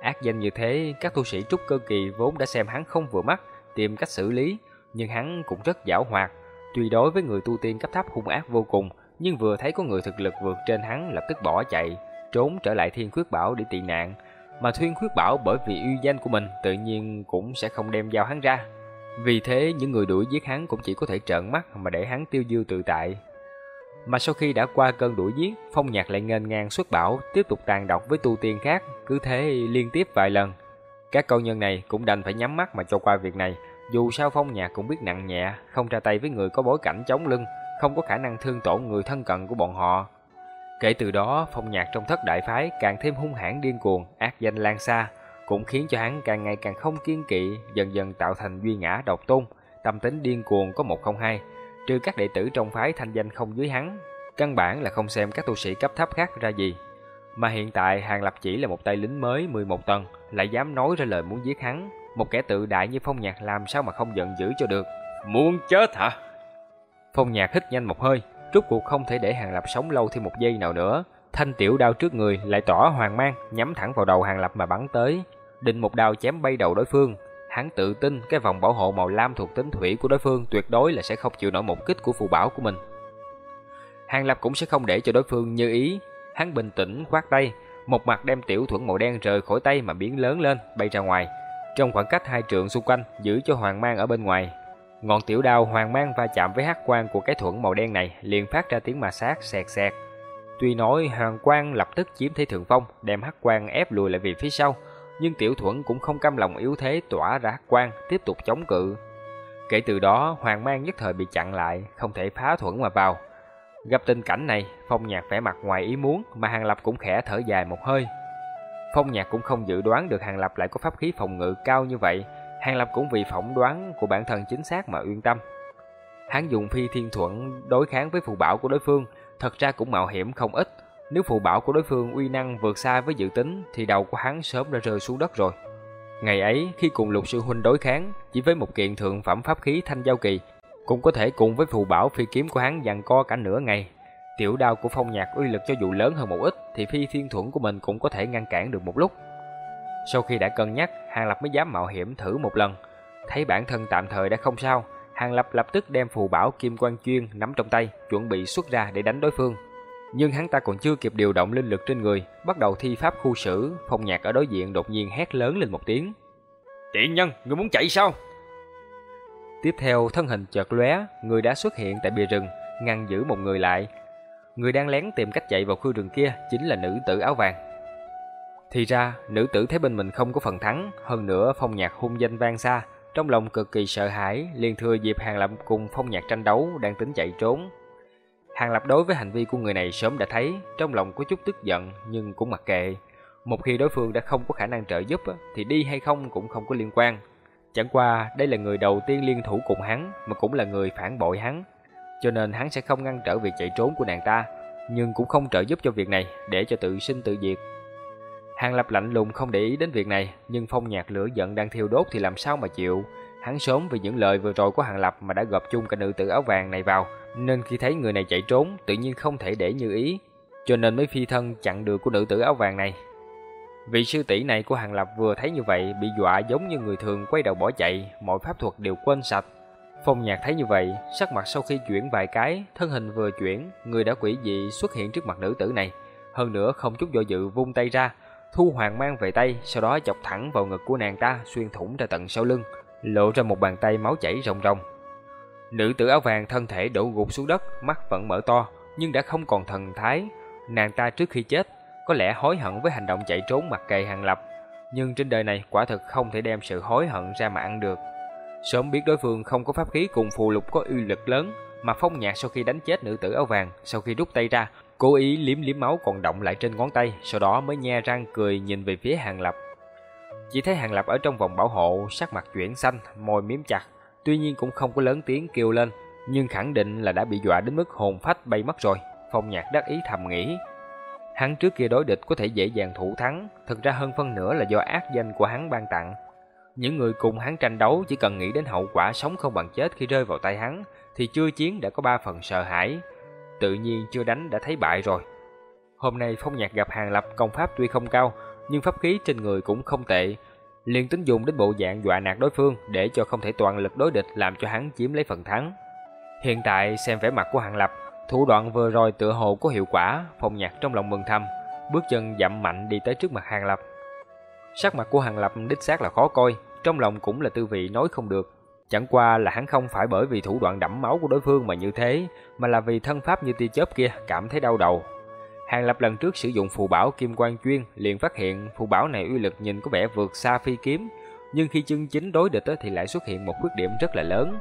Ác danh như thế, các tu sĩ trúc cơ kỳ vốn đã xem hắn không vừa mắt, tìm cách xử lý, nhưng hắn cũng rất giảo hoạt. Tuy đối với người tu tiên cấp thấp hung ác vô cùng, nhưng vừa thấy có người thực lực vượt trên hắn lập tức bỏ chạy, trốn trở lại Thiên Khuyết Bảo để tị nạn. Mà Thiên Khuyết Bảo bởi vì uy danh của mình tự nhiên cũng sẽ không đem giao hắn ra, vì thế những người đuổi giết hắn cũng chỉ có thể trợn mắt mà để hắn tiêu diêu tự tại. Mà sau khi đã qua cơn đuổi giết, Phong Nhạc lại ngênh ngang xuất bảo, tiếp tục tàn độc với tu tiên khác, cứ thế liên tiếp vài lần. Các câu nhân này cũng đành phải nhắm mắt mà cho qua việc này, dù sao Phong Nhạc cũng biết nặng nhẹ, không ra tay với người có bối cảnh chống lưng, không có khả năng thương tổn người thân cận của bọn họ. Kể từ đó, Phong Nhạc trong thất đại phái càng thêm hung hãn điên cuồng, ác danh lan xa, cũng khiến cho hắn càng ngày càng không kiên kỵ, dần dần tạo thành duy ngã độc tôn, tâm tính điên cuồng có một không hai, trừ các đệ tử trong phái thanh danh không dưới hắn, căn bản là không xem các tu sĩ cấp thấp khác ra gì. Mà hiện tại Hàng Lập chỉ là một tay lính mới 11 tầng, lại dám nói ra lời muốn giết hắn, một kẻ tự đại như Phong Nhạc làm sao mà không giận dữ cho được. Muốn chết hả? Phong Nhạc hít nhanh một hơi, rốt cuộc không thể để Hàng Lập sống lâu thêm một giây nào nữa. Thanh tiểu đao trước người lại tỏa hoàng mang, nhắm thẳng vào đầu Hàng Lập mà bắn tới, định một đao chém bay đầu đối phương. Hắn tự tin cái vòng bảo hộ màu lam thuộc tính thủy của đối phương tuyệt đối là sẽ không chịu nổi một kích của phù bảo của mình. Hàng Lập cũng sẽ không để cho đối phương như ý, hắn bình tĩnh khoát tay, một mặt đem tiểu thuẫn màu đen rời khỏi tay mà biến lớn lên, bay ra ngoài. Trong khoảng cách hai trượng xung quanh, giữ cho hoàng mang ở bên ngoài. Ngọn tiểu đao hoàng mang va chạm với hắc quang của cái thuẫn màu đen này, liền phát ra tiếng ma sát xẹt xẹt. Tuy nói hoàng quang lập tức chiếm thế thượng phong, đem hắc quang ép lùi lại về phía sau, nhưng tiểu thuẫn cũng không cam lòng yếu thế tỏa ra quang, tiếp tục chống cự. Kể từ đó, hoàng mang nhất thời bị chặn lại, không thể phá thuẫn mà vào. Gặp tình cảnh này, Phong Nhạc vẻ mặt ngoài ý muốn, mà Hàng Lập cũng khẽ thở dài một hơi. Phong Nhạc cũng không dự đoán được Hàng Lập lại có pháp khí phòng ngự cao như vậy, Hàng Lập cũng vì phỏng đoán của bản thân chính xác mà yên tâm. Hắn dùng phi thiên thuận đối kháng với phù bảo của đối phương, thật ra cũng mạo hiểm không ít. Nếu phù bảo của đối phương uy năng vượt xa với dự tính thì đầu của hắn sớm đã rơi xuống đất rồi. Ngày ấy, khi cùng lục sư huynh đối kháng, chỉ với một kiện thượng phẩm pháp khí thanh giao kỳ, cũng có thể cùng với phù bảo phi kiếm của hắn giằng co cả nửa ngày. Tiểu đao của phong nhạc uy lực cho dù lớn hơn một ít thì phi thiên thuẫn của mình cũng có thể ngăn cản được một lúc. Sau khi đã cân nhắc, Hàng Lập mới dám mạo hiểm thử một lần. Thấy bản thân tạm thời đã không sao, Hàng Lập lập tức đem phù bảo kim quan chuyên nắm trong tay, chuẩn bị xuất ra để đánh đối phương. Nhưng hắn ta còn chưa kịp điều động linh lực trên người, bắt đầu thi pháp khu xử, phong nhạc ở đối diện đột nhiên hét lớn lên một tiếng. Tiện nhân, người muốn chạy sao? Tiếp theo thân hình chợt lóe, người đã xuất hiện tại bìa rừng, ngăn giữ một người lại. Người đang lén tìm cách chạy vào khu rừng kia chính là nữ tử áo vàng. Thì ra, nữ tử thấy bên mình không có phần thắng, hơn nữa phong nhạc hung danh vang xa, trong lòng cực kỳ sợ hãi, liền thừa dịp Hàng Lập cùng phong nhạc tranh đấu đang tính chạy trốn. Hàng Lập đối với hành vi của người này sớm đã thấy, trong lòng có chút tức giận nhưng cũng mặc kệ. Một khi đối phương đã không có khả năng trợ giúp thì đi hay không cũng không có liên quan. Chẳng qua đây là người đầu tiên liên thủ cùng hắn mà cũng là người phản bội hắn, cho nên hắn sẽ không ngăn trở việc chạy trốn của nàng ta, nhưng cũng không trợ giúp cho việc này để cho tự sinh tự diệt. Hàng Lập lạnh lùng không để ý đến việc này, nhưng phong nhạc lửa giận đang thiêu đốt thì làm sao mà chịu. Hắn sớm vì những lời vừa rồi của Hàng Lập mà đã gộp chung cả nữ tử áo vàng này vào, nên khi thấy người này chạy trốn, tự nhiên không thể để như ý, cho nên mới phi thân chặn đường của nữ tử áo vàng này. Vị sư tỷ này của Hàng Lập vừa thấy như vậy, bị dọa giống như người thường quay đầu bỏ chạy, mọi pháp thuật đều quên sạch. Phong Nhạc thấy như vậy, sắc mặt sau khi chuyển vài cái, thân hình vừa chuyển, người đã quỷ dị xuất hiện trước mặt nữ tử này. Hơn nữa không chút do dự vung tay ra, thu hoàng mang về tay, sau đó chọc thẳng vào ngực của nàng ta, xuyên thủng ra tận sau lưng, lộ ra một bàn tay máu chảy ròng ròng. Nữ tử áo vàng thân thể đổ gục xuống đất, mắt vẫn mở to, nhưng đã không còn thần thái. Nàng ta trước khi chết, có lẽ hối hận với hành động chạy trốn mặc kệ hàng lập, nhưng trên đời này quả thực không thể đem sự hối hận ra mà ăn được. Sớm biết đối phương không có pháp khí cùng phù lục có uy lực lớn, mà phong nhạc sau khi đánh chết nữ tử áo vàng, sau khi rút tay ra, cố ý liếm liếm máu còn động lại trên ngón tay, sau đó mới nhe răng cười nhìn về phía Hàng Lập. Chỉ thấy Hàng Lập ở trong vòng bảo hộ, sắc mặt chuyển xanh, môi miếm chặt, tuy nhiên cũng không có lớn tiếng kêu lên, nhưng khẳng định là đã bị dọa đến mức hồn phách bay mất rồi. Phong Nhạc đắc ý thầm nghĩ, hắn trước kia đối địch có thể dễ dàng thủ thắng, thực ra hơn phân nửa là do ác danh của hắn ban tặng. Những người cùng hắn tranh đấu chỉ cần nghĩ đến hậu quả sống không bằng chết khi rơi vào tay hắn, thì chưa chiến đã có ba phần sợ hãi, tự nhiên chưa đánh đã thấy bại rồi. Hôm nay Phong Nhạc gặp Hàng Lập công pháp tuy không cao, nhưng pháp khí trên người cũng không tệ, liền tính dùng đến bộ dạng dọa nạt đối phương để cho không thể toàn lực đối địch làm cho hắn chiếm lấy phần thắng. Hiện tại xem vẻ mặt của Hàng Lập, thủ đoạn vừa rồi tựa hồ có hiệu quả, Phong Nhạc trong lòng mừng thầm, bước chân dậm mạnh đi tới trước mặt Hàng Lập. Sắc mặt của Hàng Lập đích xác là khó coi, trong lòng cũng là tư vị nói không được. Chẳng qua là hắn không phải bởi vì thủ đoạn đẫm máu của đối phương mà như thế, mà là vì thân pháp như tia chớp kia cảm thấy đau đầu. Hàng Lập lần trước sử dụng phù bảo Kim Quang Chuyên liền phát hiện phù bảo này uy lực nhìn có vẻ vượt xa phi kiếm, nhưng khi chân chính đối địch thì lại xuất hiện một khuyết điểm rất là lớn.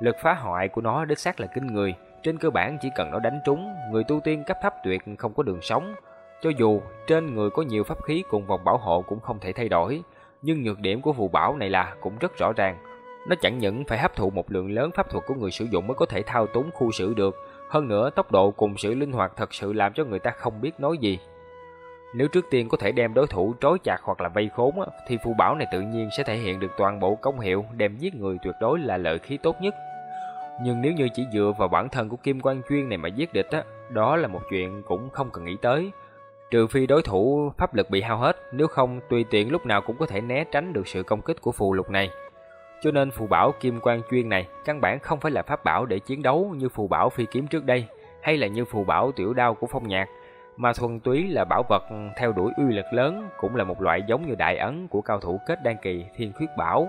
Lực phá hoại của nó đích xác là kinh người, trên cơ bản chỉ cần nó đánh trúng, người tu tiên cấp thấp tuyệt không có đường sống. Cho dù trên người có nhiều pháp khí cùng vòng bảo hộ cũng không thể thay đổi, nhưng nhược điểm của phù bảo này là cũng rất rõ ràng. Nó chẳng những phải hấp thụ một lượng lớn pháp thuật của người sử dụng mới có thể thao túng khu xử được, hơn nữa tốc độ cùng sự linh hoạt thật sự làm cho người ta không biết nói gì. Nếu trước tiên có thể đem đối thủ trói chặt hoặc là vây khốn thì phù bảo này tự nhiên sẽ thể hiện được toàn bộ công hiệu đem giết người tuyệt đối là lợi khí tốt nhất. Nhưng nếu như chỉ dựa vào bản thân của Kim Quan Chuyên này mà giết địch á, đó là một chuyện cũng không cần nghĩ tới. Trừ phi đối thủ pháp lực bị hao hết, nếu không tùy tiện lúc nào cũng có thể né tránh được sự công kích của phù lục này. Cho nên phù bảo Kim Quan Chuyên này căn bản không phải là pháp bảo để chiến đấu như phù bảo phi kiếm trước đây, hay là như phù bảo tiểu đao của phong nhạc, mà thuần túy là bảo vật theo đuổi uy lực lớn, cũng là một loại giống như đại ấn của cao thủ kết đan kỳ thiên khuyết bảo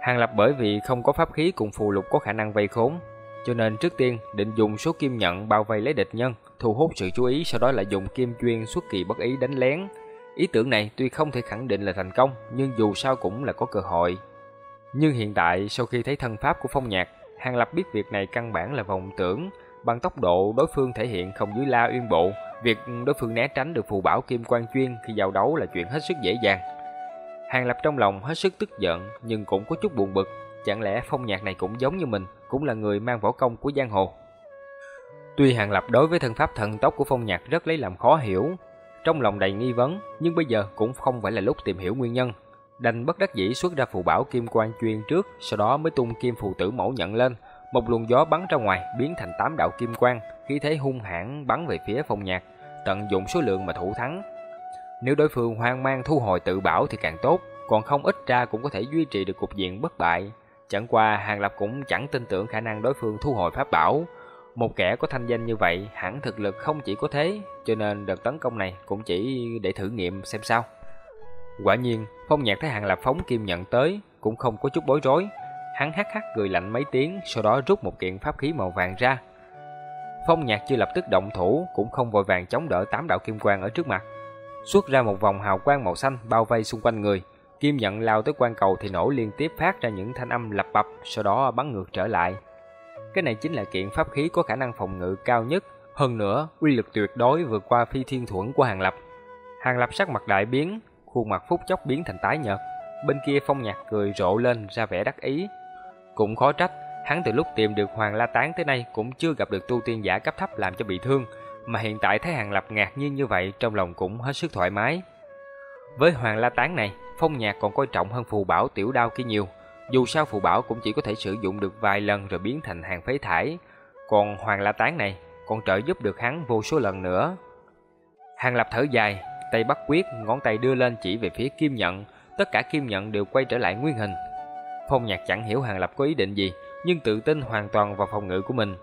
Hàng Lập bởi vì không có pháp khí cùng phù lục có khả năng vây khốn, cho nên trước tiên định dùng số kim nhận bao vây lấy địch nhân, thu hút sự chú ý sau đó lại dùng kim chuyên xuất kỳ bất ý đánh lén. Ý tưởng này tuy không thể khẳng định là thành công, nhưng dù sao cũng là có cơ hội. Nhưng hiện tại sau khi thấy thân pháp của phong nhạc, Hàng Lập biết việc này căn bản là vòng tưởng, bằng tốc độ đối phương thể hiện không dưới la uyên bộ, việc đối phương né tránh được phù bảo kim quan chuyên khi giao đấu là chuyện hết sức dễ dàng. Hàng Lập trong lòng hết sức tức giận nhưng cũng có chút buồn bực, chẳng lẽ phong nhạc này cũng giống như mình, cũng là người mang võ công của giang hồ. Tuy Hàng Lập đối với thân pháp thần tốc của phong nhạc rất lấy làm khó hiểu, trong lòng đầy nghi vấn, nhưng bây giờ cũng không phải là lúc tìm hiểu nguyên nhân. Đành bất đắc dĩ xuất ra phù bảo kim quan chuyên trước, sau đó mới tung kim phù tử mẫu nhận lên, một luồng gió bắn ra ngoài biến thành tám đạo kim quang, khí thế hung hãn bắn về phía phong nhạc, tận dụng số lượng mà thủ thắng. Nếu đối phương hoang mang thu hồi tự bảo thì càng tốt, còn không ít ra cũng có thể duy trì được cục diện bất bại. Chẳng qua Hàng Lập cũng chẳng tin tưởng khả năng đối phương thu hồi pháp bảo. Một kẻ có thanh danh như vậy hẳn thực lực không chỉ có thế, cho nên đợt tấn công này cũng chỉ để thử nghiệm xem sao. Quả nhiên, Phong Nhạc thấy Hàng Lập phóng kim nhận tới, cũng không có chút bối rối. Hắn hắc hắc cười lạnh mấy tiếng, sau đó rút một kiện pháp khí màu vàng ra. Phong Nhạc chưa lập tức động thủ, cũng không vội vàng chống đỡ tám đạo kim quang ở trước mặt, xuất ra một vòng hào quang màu xanh bao vây xung quanh người. Kim nhận lao tới quan cầu thì nổ liên tiếp phát ra những thanh âm lập bập, sau đó bắn ngược trở lại. Cái này chính là kiện pháp khí có khả năng phòng ngự cao nhất, hơn nữa uy lực tuyệt đối vượt qua phi thiên thuẫn của Hàng Lập. Hàng Lập sắc mặt đại biến, khuôn mặt phút chốc biến thành tái nhợt. Bên kia Phong Nhạc cười rộ lên ra vẻ đắc ý. Cũng khó trách, hắn từ lúc tìm được Hoàng La Tán tới nay cũng chưa gặp được tu tiên giả cấp thấp làm cho bị thương, mà hiện tại thấy Hàng Lập ngạc nhiên như vậy trong lòng cũng hết sức thoải mái. Với Hoàng La Tán này, Phong Nhạc còn coi trọng hơn phù bảo tiểu đao kia nhiều. Dù sao phù bảo cũng chỉ có thể sử dụng được vài lần rồi biến thành hàng phế thải, còn Hoàng La Tán này còn trợ giúp được hắn vô số lần nữa. Hàng Lập thở dài, tay bắt quyết, ngón tay đưa lên chỉ về phía kim nhận, tất cả kim nhận đều quay trở lại nguyên hình. Phong Nhạc chẳng hiểu Hàng Lập có ý định gì, nhưng tự tin hoàn toàn vào phòng ngự của mình.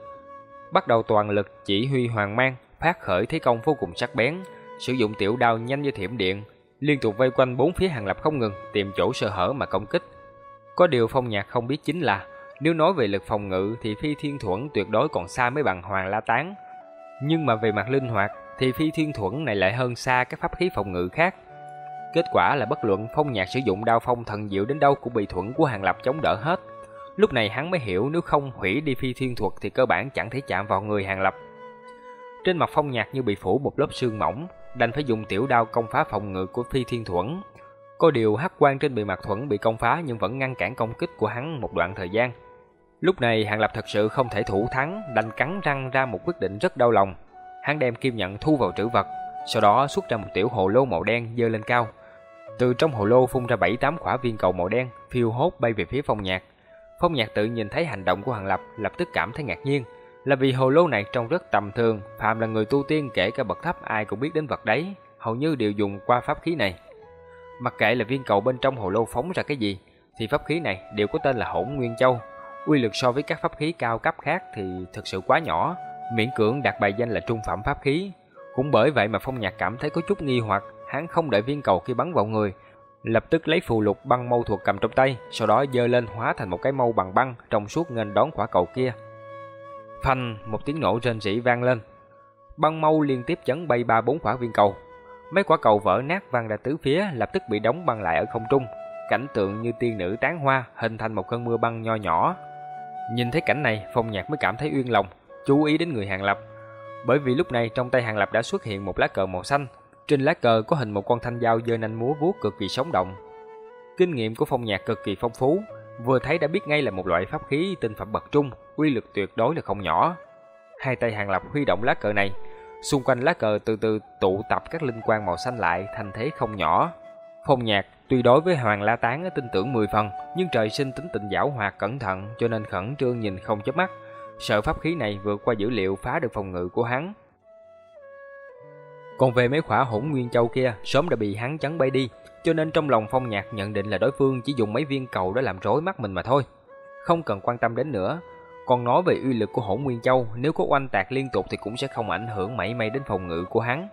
Bắt đầu toàn lực chỉ huy hoàng mang, phát khởi thế công vô cùng sắc bén, sử dụng tiểu đao nhanh như thiểm điện, liên tục vây quanh bốn phía hàng lập không ngừng, tìm chỗ sơ hở mà công kích. Có điều phong nhạc không biết chính là, nếu nói về lực phòng ngự thì phi thiên thuẫn tuyệt đối còn xa mới bằng hoàng la tán. Nhưng mà về mặt linh hoạt thì phi thiên thuẫn này lại hơn xa các pháp khí phòng ngự khác. Kết quả là bất luận phong nhạc sử dụng đao phong thần diệu đến đâu cũng bị thuẫn của hàng lập chống đỡ hết. Lúc này hắn mới hiểu nếu không hủy đi phi thiên thuật thì cơ bản chẳng thể chạm vào người hàng lập. Trên mặt phong nhạc như bị phủ một lớp sương mỏng, đành phải dùng tiểu đao công phá phòng ngự của phi thiên thuẫn. Có điều hắc quan trên bề mặt thuẫn bị công phá nhưng vẫn ngăn cản công kích của hắn một đoạn thời gian. Lúc này Hàng Lập thật sự không thể thủ thắng, đành cắn răng ra một quyết định rất đau lòng. Hắn đem kim nhận thu vào trữ vật, sau đó xuất ra một tiểu hồ lô màu đen dơ lên cao. Từ trong hồ lô phun ra bảy tám quả viên cầu màu đen, phiêu hốt bay về phía phong nhạc. Phong nhạc tự nhìn thấy hành động của Hàng Lập, lập tức cảm thấy ngạc nhiên, là vì hồ lô này trông rất tầm thường, phàm là người tu tiên kể cả bậc thấp ai cũng biết đến vật đấy, hầu như đều dùng qua pháp khí này. Mặc kệ là viên cầu bên trong hồ lô phóng ra cái gì, thì pháp khí này đều có tên là Hỗn Nguyên Châu. Uy lực so với các pháp khí cao cấp khác thì thực sự quá nhỏ, miễn cưỡng đạt bài danh là trung phẩm pháp khí. Cũng bởi vậy mà Phong Nhạc cảm thấy có chút nghi hoặc, hắn không đợi viên cầu khi bắn vào người, lập tức lấy phù lục băng mâu thuộc cầm trong tay, sau đó giơ lên hóa thành một cái mâu bằng băng trong suốt nghênh đón quả cầu kia. Phanh, một tiếng nổ rên rỉ vang lên. Băng mâu liên tiếp chấn bay ba bốn quả viên cầu. Mấy quả cầu vỡ nát văng ra tứ phía, lập tức bị đóng băng lại ở không trung. Cảnh tượng như tiên nữ tán hoa, hình thành một cơn mưa băng nho nhỏ. Nhìn thấy cảnh này, Phong Nhạc mới cảm thấy uyên lòng, chú ý đến người Hàng Lập. Bởi vì lúc này trong tay Hàng Lập đã xuất hiện một lá cờ màu xanh, trên lá cờ có hình một con thanh dao dơ nanh múa vuốt cực kỳ sống động. Kinh nghiệm của Phong Nhạc cực kỳ phong phú, vừa thấy đã biết ngay là một loại pháp khí tinh phẩm bậc trung, uy lực tuyệt đối là không nhỏ. Hai tay Hàng Lập huy động lá cờ này, xung quanh lá cờ từ từ tụ tập các linh quang màu xanh lại thành thế không nhỏ. Phong Nhạc tuy đối với Hoàng La Tán tin tưởng 10 phần, nhưng trời sinh tính tình giảo hoạt cẩn thận cho nên khẩn trương nhìn không chớp mắt, sợ pháp khí này vượt qua dữ liệu phá được phòng ngự của hắn. Còn về mấy khỏa hỗn nguyên châu kia, sớm đã bị hắn chắn bay đi, cho nên trong lòng Phong Nhạc nhận định là đối phương chỉ dùng mấy viên cầu để làm rối mắt mình mà thôi. Không cần quan tâm đến nữa. Còn nói về uy lực của hỗn nguyên châu, nếu có oanh tạc liên tục thì cũng sẽ không ảnh hưởng mảy may đến phòng ngự của hắn.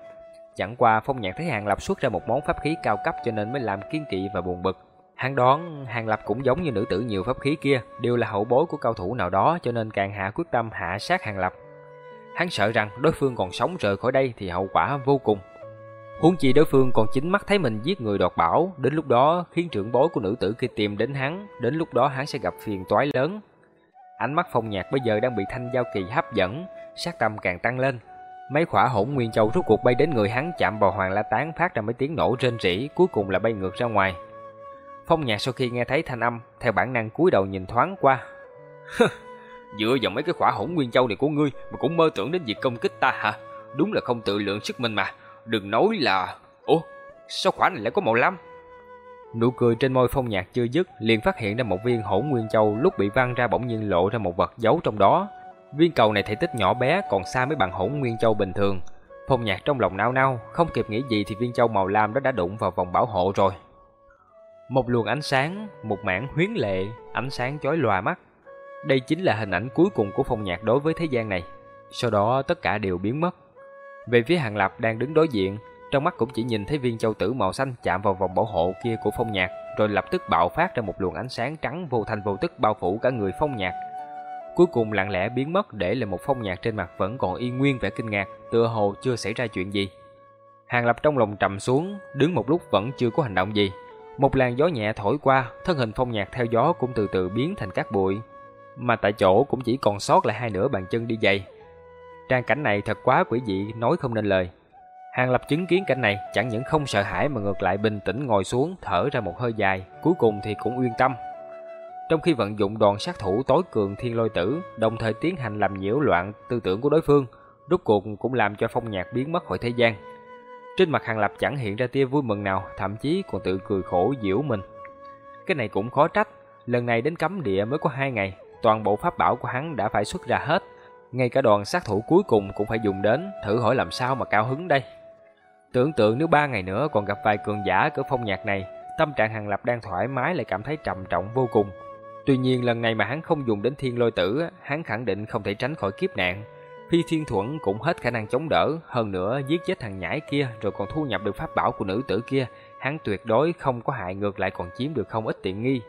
Chẳng qua Phong Nhạc thấy Hàng Lập xuất ra một món pháp khí cao cấp cho nên mới làm kiên kỵ và buồn bực. Hắn đoán Hàng Lập cũng giống như nữ tử nhiều pháp khí kia, đều là hậu bối của cao thủ nào đó cho nên càng hạ quyết tâm hạ sát Hàng Lập. Hắn sợ rằng đối phương còn sống rời khỏi đây thì hậu quả vô cùng. Huống chi đối phương còn chính mắt thấy mình giết người đoạt bảo, đến lúc đó khiến trưởng bối của nữ tử kia tìm đến hắn, đến lúc đó hắn sẽ gặp phiền toái lớn. Ánh mắt Phong Nhạc bây giờ đang bị thanh giao kỳ hấp dẫn, sát tâm càng tăng lên. Mấy khỏa hỗn nguyên châu rút cuộc bay đến người hắn chạm vào hoàng la tán phát ra mấy tiếng nổ rên rỉ, cuối cùng là bay ngược ra ngoài. Phong Nhạc sau khi nghe thấy thanh âm, theo bản năng cúi đầu nhìn thoáng qua. Dựa vào mấy cái khỏa hỗn nguyên châu này của ngươi mà cũng mơ tưởng đến việc công kích ta hả? Đúng là không tự lượng sức mình mà. Đừng nói là... Ủa, sao khỏa này lại có màu lam? Nụ cười trên môi phong nhạc chưa dứt, liền phát hiện ra một viên hỗn nguyên châu lúc bị văng ra bỗng nhiên lộ ra một vật giấu trong đó. Viên cầu này thể tích nhỏ bé còn xa mấy bằng hỗn nguyên châu bình thường. Phong nhạc trong lòng nao nao, không kịp nghĩ gì thì viên châu màu lam đó đã đụng vào vòng bảo hộ rồi. Một luồng ánh sáng, một mảng huyến lệ, ánh sáng chói lòa mắt. Đây chính là hình ảnh cuối cùng của phong nhạc đối với thế gian này. Sau đó tất cả đều biến mất. Về phía Hàng Lập đang đứng đối diện, trong mắt cũng chỉ nhìn thấy viên châu tử màu xanh chạm vào vòng bảo hộ kia của phong nhạc, rồi lập tức bạo phát ra một luồng ánh sáng trắng vô thành vô tức bao phủ cả người phong nhạc. Cuối cùng lặng lẽ biến mất để lại một phong nhạc trên mặt vẫn còn y nguyên vẻ kinh ngạc, tựa hồ chưa xảy ra chuyện gì. Hàng Lập trong lòng trầm xuống, đứng một lúc vẫn chưa có hành động gì. Một làn gió nhẹ thổi qua, thân hình phong nhạc theo gió cũng từ từ biến thành cát bụi, mà tại chỗ cũng chỉ còn sót lại hai nửa bàn chân đi giày. Trang cảnh này thật quá quỷ dị, nói không nên lời. Hàng Lập chứng kiến cảnh này chẳng những không sợ hãi mà ngược lại bình tĩnh ngồi xuống, thở ra một hơi dài, cuối cùng thì cũng yên tâm. Trong khi vận dụng đòn sát thủ tối cường thiên lôi tử, đồng thời tiến hành làm nhiễu loạn tư tưởng của đối phương, rốt cuộc cũng làm cho phong nhạc biến mất khỏi thế gian. Trên mặt Hàng Lập chẳng hiện ra tia vui mừng nào, thậm chí còn tự cười khổ giễu mình. Cái này cũng khó trách, lần này đến cấm địa mới có hai ngày, toàn bộ pháp bảo của hắn đã phải xuất ra hết. Ngay cả đoàn sát thủ cuối cùng cũng phải dùng đến, thử hỏi làm sao mà cao hứng đây. Tưởng tượng nếu ba ngày nữa còn gặp vài cường giả cỡ phong nhạc này, tâm trạng Hàng Lập đang thoải mái lại cảm thấy trầm trọng vô cùng. Tuy nhiên lần này mà hắn không dùng đến thiên lôi tử, hắn khẳng định không thể tránh khỏi kiếp nạn. Phi Thiên Thuẫn cũng hết khả năng chống đỡ, hơn nữa giết chết thằng nhãi kia rồi còn thu nhập được pháp bảo của nữ tử kia, hắn tuyệt đối không có hại ngược lại còn chiếm được không ít tiện nghi.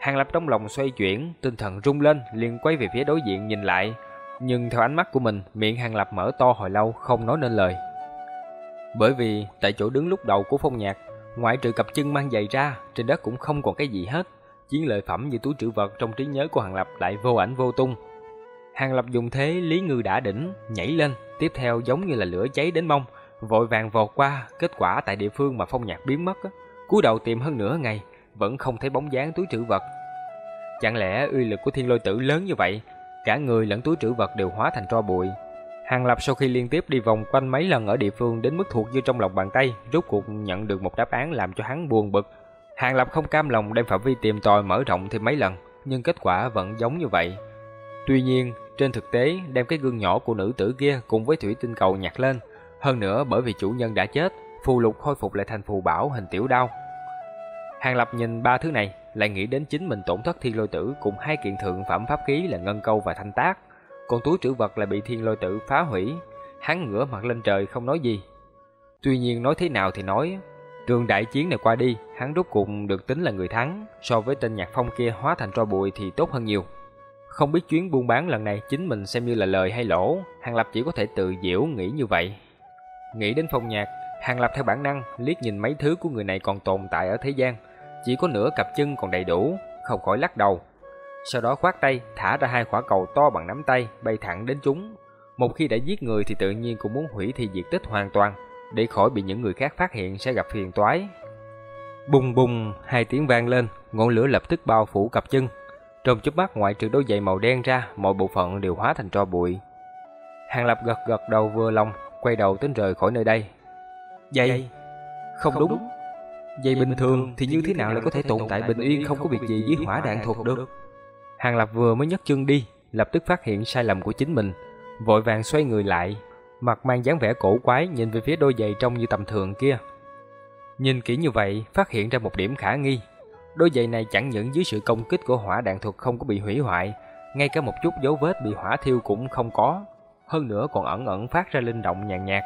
Hàng Lập trong lòng xoay chuyển, tinh thần rung lên, liền quay về phía đối diện nhìn lại. Nhưng theo ánh mắt của mình, miệng Hàng Lập mở to hồi lâu không nói nên lời. Bởi vì tại chỗ đứng lúc đầu của phong nhạc, ngoại trừ cặp chân mang giày ra, trên đất cũng không còn cái gì hết. Chiến lợi phẩm như túi trữ vật trong trí nhớ của Hàng Lập lại vô ảnh vô tung. Hàng Lập dùng thế lý ngư đã đỉnh, nhảy lên, tiếp theo giống như là lửa cháy đến mông, vội vàng vọt qua, kết quả tại địa phương mà phong nhạc biến mất, cúi đầu tìm hơn nửa ngày, vẫn không thấy bóng dáng túi trữ vật. Chẳng lẽ uy lực của thiên lôi tử lớn như vậy, cả người lẫn túi trữ vật đều hóa thành tro bụi. Hàng Lập sau khi liên tiếp đi vòng quanh mấy lần ở địa phương đến mức thuộc như trong lòng bàn tay, rốt cuộc nhận được một đáp án làm cho hắn buồn bực. Hàng Lập không cam lòng đem phạm vi tìm tòi mở rộng thêm mấy lần, nhưng kết quả vẫn giống như vậy. Tuy nhiên, trên thực tế, đem cái gương nhỏ của nữ tử kia cùng với thủy tinh cầu nhặt lên, hơn nữa bởi vì chủ nhân đã chết, phù lục khôi phục lại thành phù bảo hình tiểu đao, Hàng Lập nhìn ba thứ này, lại nghĩ đến chính mình tổn thất thiên lôi tử cùng hai kiện thượng phẩm pháp khí là ngân câu và thanh tác, còn túi trữ vật lại bị thiên lôi tử phá hủy. Hắn ngửa mặt lên trời không nói gì. Tuy nhiên nói thế nào thì nói, Trường đại chiến này qua đi, hắn rốt cuộc được tính là người thắng, so với tên nhạc phong kia hóa thành tro bụi thì tốt hơn nhiều. Không biết chuyến buôn bán lần này chính mình xem như là lời hay lỗ, Hàng Lập chỉ có thể tự diễu nghĩ như vậy. Nghĩ đến phong nhạc, Hàng Lập theo bản năng liếc nhìn mấy thứ của người này còn tồn tại ở thế gian, chỉ có nửa cặp chân còn đầy đủ, không khỏi lắc đầu. Sau đó khoát tay, thả ra hai quả cầu to bằng nắm tay, bay thẳng đến chúng. Một khi đã giết người thì tự nhiên cũng muốn hủy thi diệt tích hoàn toàn, để khỏi bị những người khác phát hiện sẽ gặp phiền toái. Bùng bùng, hai tiếng vang lên, ngọn lửa lập tức bao phủ cặp chân. Trong chớp mắt ngoại trừ đôi giày màu đen ra, mọi bộ phận đều hóa thành tro bụi. Hàng Lập gật gật đầu vừa lòng, quay đầu tính rời khỏi nơi đây. Dây? Không, không đúng. đúng. Dây bình thường thì như thế nào lại có thể tồn tại bình yên không có việc gì với hỏa đạn thuộc được? Hàng Lập vừa mới nhấc chân đi, lập tức phát hiện sai lầm của chính mình, vội vàng xoay người lại, mặt mang dáng vẻ cổ quái nhìn về phía đôi giày trông như tầm thường kia. Nhìn kỹ như vậy, phát hiện ra một điểm khả nghi. Đôi giày này chẳng những dưới sự công kích của hỏa đạn thuật không có bị hủy hoại, ngay cả một chút dấu vết bị hỏa thiêu cũng không có, hơn nữa còn ẩn ẩn phát ra linh động nhàn nhạt.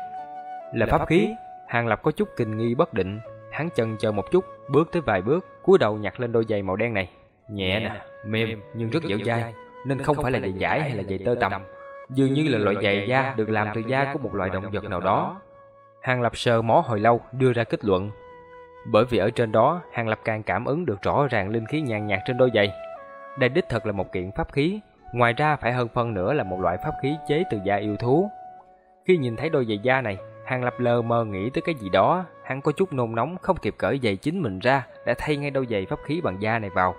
Là pháp khí, Hàng Lập có chút kinh nghi bất định, hắn chần chờ một chút, bước tới vài bước, cúi đầu nhặt lên đôi giày màu đen này. Nhẹ nè, mềm nhưng rất dẻo dai, nên không phải là giày giải hay là giày tơ tằm, dường như là loại giày da được làm từ da của một loại động vật nào đó. Hàng Lập sờ mó hồi lâu, đưa ra kết luận. Bởi vì ở trên đó, Hàng Lập càng cảm ứng được rõ ràng linh khí nhàn nhạt trên đôi giày. Đây đích thật là một kiện pháp khí, ngoài ra phải hơn phân nữa là một loại pháp khí chế từ da yêu thú. Khi nhìn thấy đôi giày da này, Hàng Lập lờ mờ nghĩ tới cái gì đó, hắn có chút nôn nóng không kịp cởi giày chính mình ra, đã thay ngay đôi giày pháp khí bằng da này vào.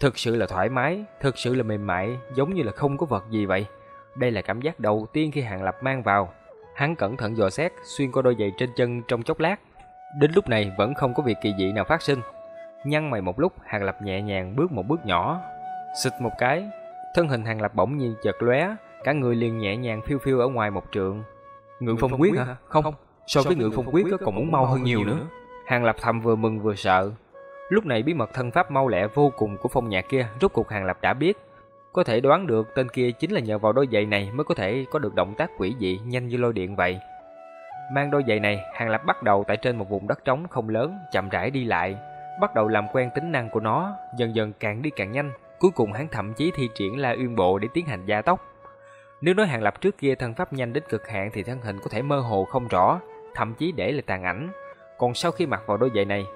Thực sự là thoải mái, thực sự là mềm mại, giống như là không có vật gì vậy. Đây là cảm giác đầu tiên khi Hàng Lập mang vào. Hắn cẩn thận dò xét, xuyên qua đôi giày trên chân trong chốc lát. Đến lúc này vẫn không có việc kỳ dị nào phát sinh. Nhăn mày một lúc, Hàng Lập nhẹ nhàng bước một bước nhỏ. Xịt một cái, thân hình Hàng Lập bỗng nhiên chợt lóe, cả người liền nhẹ nhàng phiêu phiêu ở ngoài một trượng. Ngự phong quyết hả? Không, so với ngự phong quyết còn muốn mau hơn nhiều nữa. Hàng Lập thầm vừa mừng vừa sợ. Lúc này bí mật thân pháp mau lẹ vô cùng của phong nhạc kia rốt cuộc Hàng Lập đã biết. Có thể đoán được tên kia chính là nhờ vào đôi giày này mới có thể có được động tác quỷ dị nhanh như lôi điện vậy. Mang đôi giày này, Hàng Lập bắt đầu tại trên một vùng đất trống không lớn, chậm rãi đi lại, bắt đầu làm quen tính năng của nó, dần dần càng đi càng nhanh, cuối cùng hắn thậm chí thi triển La Uyên Bộ để tiến hành gia tốc. Nếu nói Hàng Lập trước kia thân pháp nhanh đến cực hạn thì thân hình có thể mơ hồ không rõ, thậm chí để lại tàn ảnh. Còn sau khi mặc vào đôi giày này,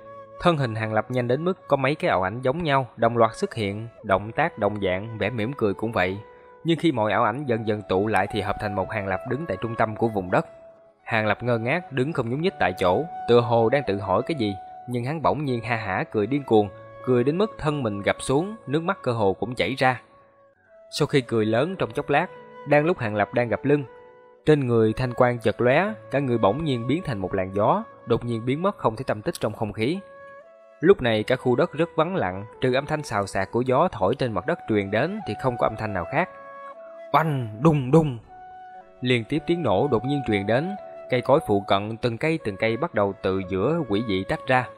thân hình Hàng Lập nhanh đến mức có mấy cái ảo ảnh giống nhau đồng loạt xuất hiện, động tác đồng dạng, vẻ mỉm cười cũng vậy. Nhưng khi mọi ảo ảnh dần dần tụ lại thì hợp thành một Hàng Lập đứng tại trung tâm của vùng đất. Hàng Lập ngơ ngác đứng không nhúc nhích tại chỗ, tựa hồ đang tự hỏi cái gì, nhưng hắn bỗng nhiên ha hả cười điên cuồng, cười đến mức thân mình gập xuống, nước mắt cơ hồ cũng chảy ra. Sau khi cười lớn trong chốc lát, đang lúc Hàng Lập đang gặp lưng, trên người thanh quang chợt lóe, cả người bỗng nhiên biến thành một làn gió, đột nhiên biến mất không thể tâm tích trong không khí. Lúc này cả khu đất rất vắng lặng, trừ âm thanh xào xạc của gió thổi trên mặt đất truyền đến thì không có âm thanh nào khác. Oanh, đùng đùng. Liên tiếp tiếng nổ đột nhiên truyền đến, cây cối phụ cận từng cây từng cây bắt đầu từ giữa quỷ dị tách ra.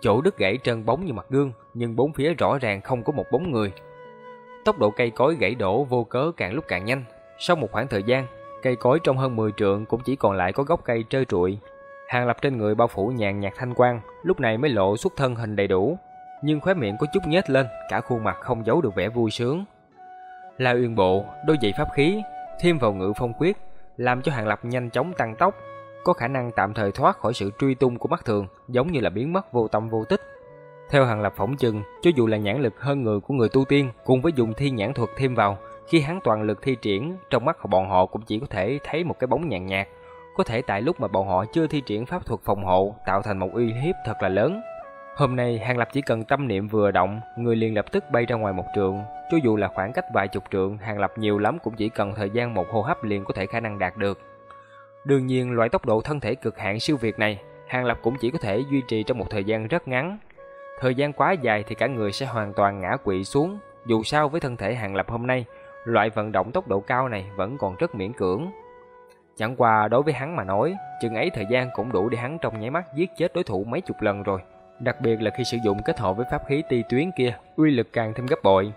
Chỗ đứt gãy trơn bóng như mặt gương, nhưng bốn phía rõ ràng không có một bóng người. Tốc độ cây cối gãy đổ vô cớ càng lúc càng nhanh. Sau một khoảng thời gian, cây cối trong hơn 10 trượng cũng chỉ còn lại có gốc cây trơ trụi. Hàng lập trên người bao phủ nhàn nhạt thanh quang, lúc này mới lộ xuất thân hình đầy đủ. Nhưng khóe miệng có chút nhếch lên, cả khuôn mặt không giấu được vẻ vui sướng. La Uyên Bộ, đôi dậy pháp khí, thêm vào ngự phong quyết, làm cho Hàng Lập nhanh chóng tăng tốc, có khả năng tạm thời thoát khỏi sự truy tung của mắt thường, giống như là biến mất vô tâm vô tích. Theo Hàng Lập phỏng chừng, cho dù là nhãn lực hơn người của người tu tiên, cùng với dùng thi nhãn thuật thêm vào, khi hắn toàn lực thi triển, trong mắt của bọn họ cũng chỉ có thể thấy một cái bóng nhàn nhạt, có thể tại lúc mà bọn họ chưa thi triển pháp thuật phòng hộ, tạo thành một uy hiếp thật là lớn. Hôm nay, Hàng Lập chỉ cần tâm niệm vừa động, người liền lập tức bay ra ngoài một trường. Cho dù là khoảng cách vài chục trượng, Hàng Lập nhiều lắm cũng chỉ cần thời gian một hô hấp liền có thể khả năng đạt được. Đương nhiên, loại tốc độ thân thể cực hạn siêu việt này, Hàng Lập cũng chỉ có thể duy trì trong một thời gian rất ngắn. Thời gian quá dài thì cả người sẽ hoàn toàn ngã quỵ xuống. Dù sao với thân thể Hàng Lập hôm nay, loại vận động tốc độ cao này vẫn còn rất miễn cưỡng. Chẳng qua đối với hắn mà nói, chừng ấy thời gian cũng đủ để hắn trong nháy mắt giết chết đối thủ mấy chục lần rồi. Đặc biệt là khi sử dụng kết hợp với pháp khí ti tuyến kia, uy lực càng thêm gấp bội.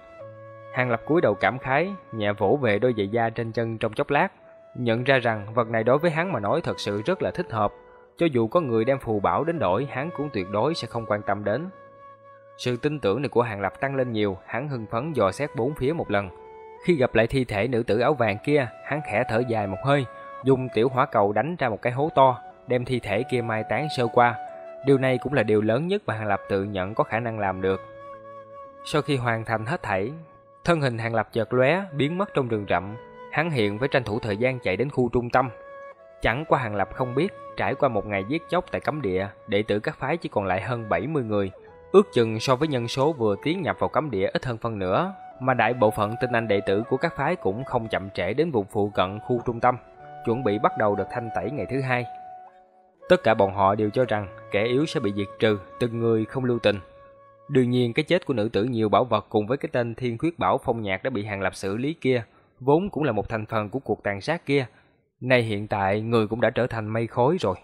Hàng Lập cúi đầu cảm khái, nhẹ vỗ về đôi giày da trên chân trong chốc lát, nhận ra rằng vật này đối với hắn mà nói thật sự rất là thích hợp. cho dù có người đem phù bảo đến đổi, hắn cũng tuyệt đối sẽ không quan tâm đến. Sự tin tưởng này của Hàng Lập tăng lên nhiều, hắn hưng phấn dò xét bốn phía một lần. Khi gặp lại thi thể nữ tử áo vàng kia, hắn khẽ thở dài một hơi, dùng tiểu hỏa cầu đánh ra một cái hố to, đem thi thể kia mai táng sơ qua. Điều này cũng là điều lớn nhất mà Hàng Lập tự nhận có khả năng làm được. Sau khi hoàn thành hết thảy, thân hình Hàng Lập chợt lóe, biến mất trong rừng rậm. Hắn hiện với tranh thủ thời gian chạy đến khu trung tâm. Chẳng qua Hàng Lập không biết, trải qua một ngày giết chóc tại cấm địa, đệ tử các phái chỉ còn lại hơn 70 người. Ước chừng so với nhân số vừa tiến nhập vào cấm địa ít hơn phân nửa, mà đại bộ phận tinh anh đệ tử của các phái cũng không chậm trễ đến vùng phụ cận khu trung tâm, chuẩn bị bắt đầu đợt thanh tẩy ngày thứ hai. Tất cả bọn họ đều cho rằng kẻ yếu sẽ bị diệt trừ, từng người không lưu tình. Đương nhiên cái chết của nữ tử nhiều bảo vật cùng với cái tên Thiên Khuyết Bảo Phong Nhạc đã bị Hàng Lập xử lý kia, vốn cũng là một thành phần của cuộc tàn sát kia. Nay hiện tại, người cũng đã trở thành mây khói rồi.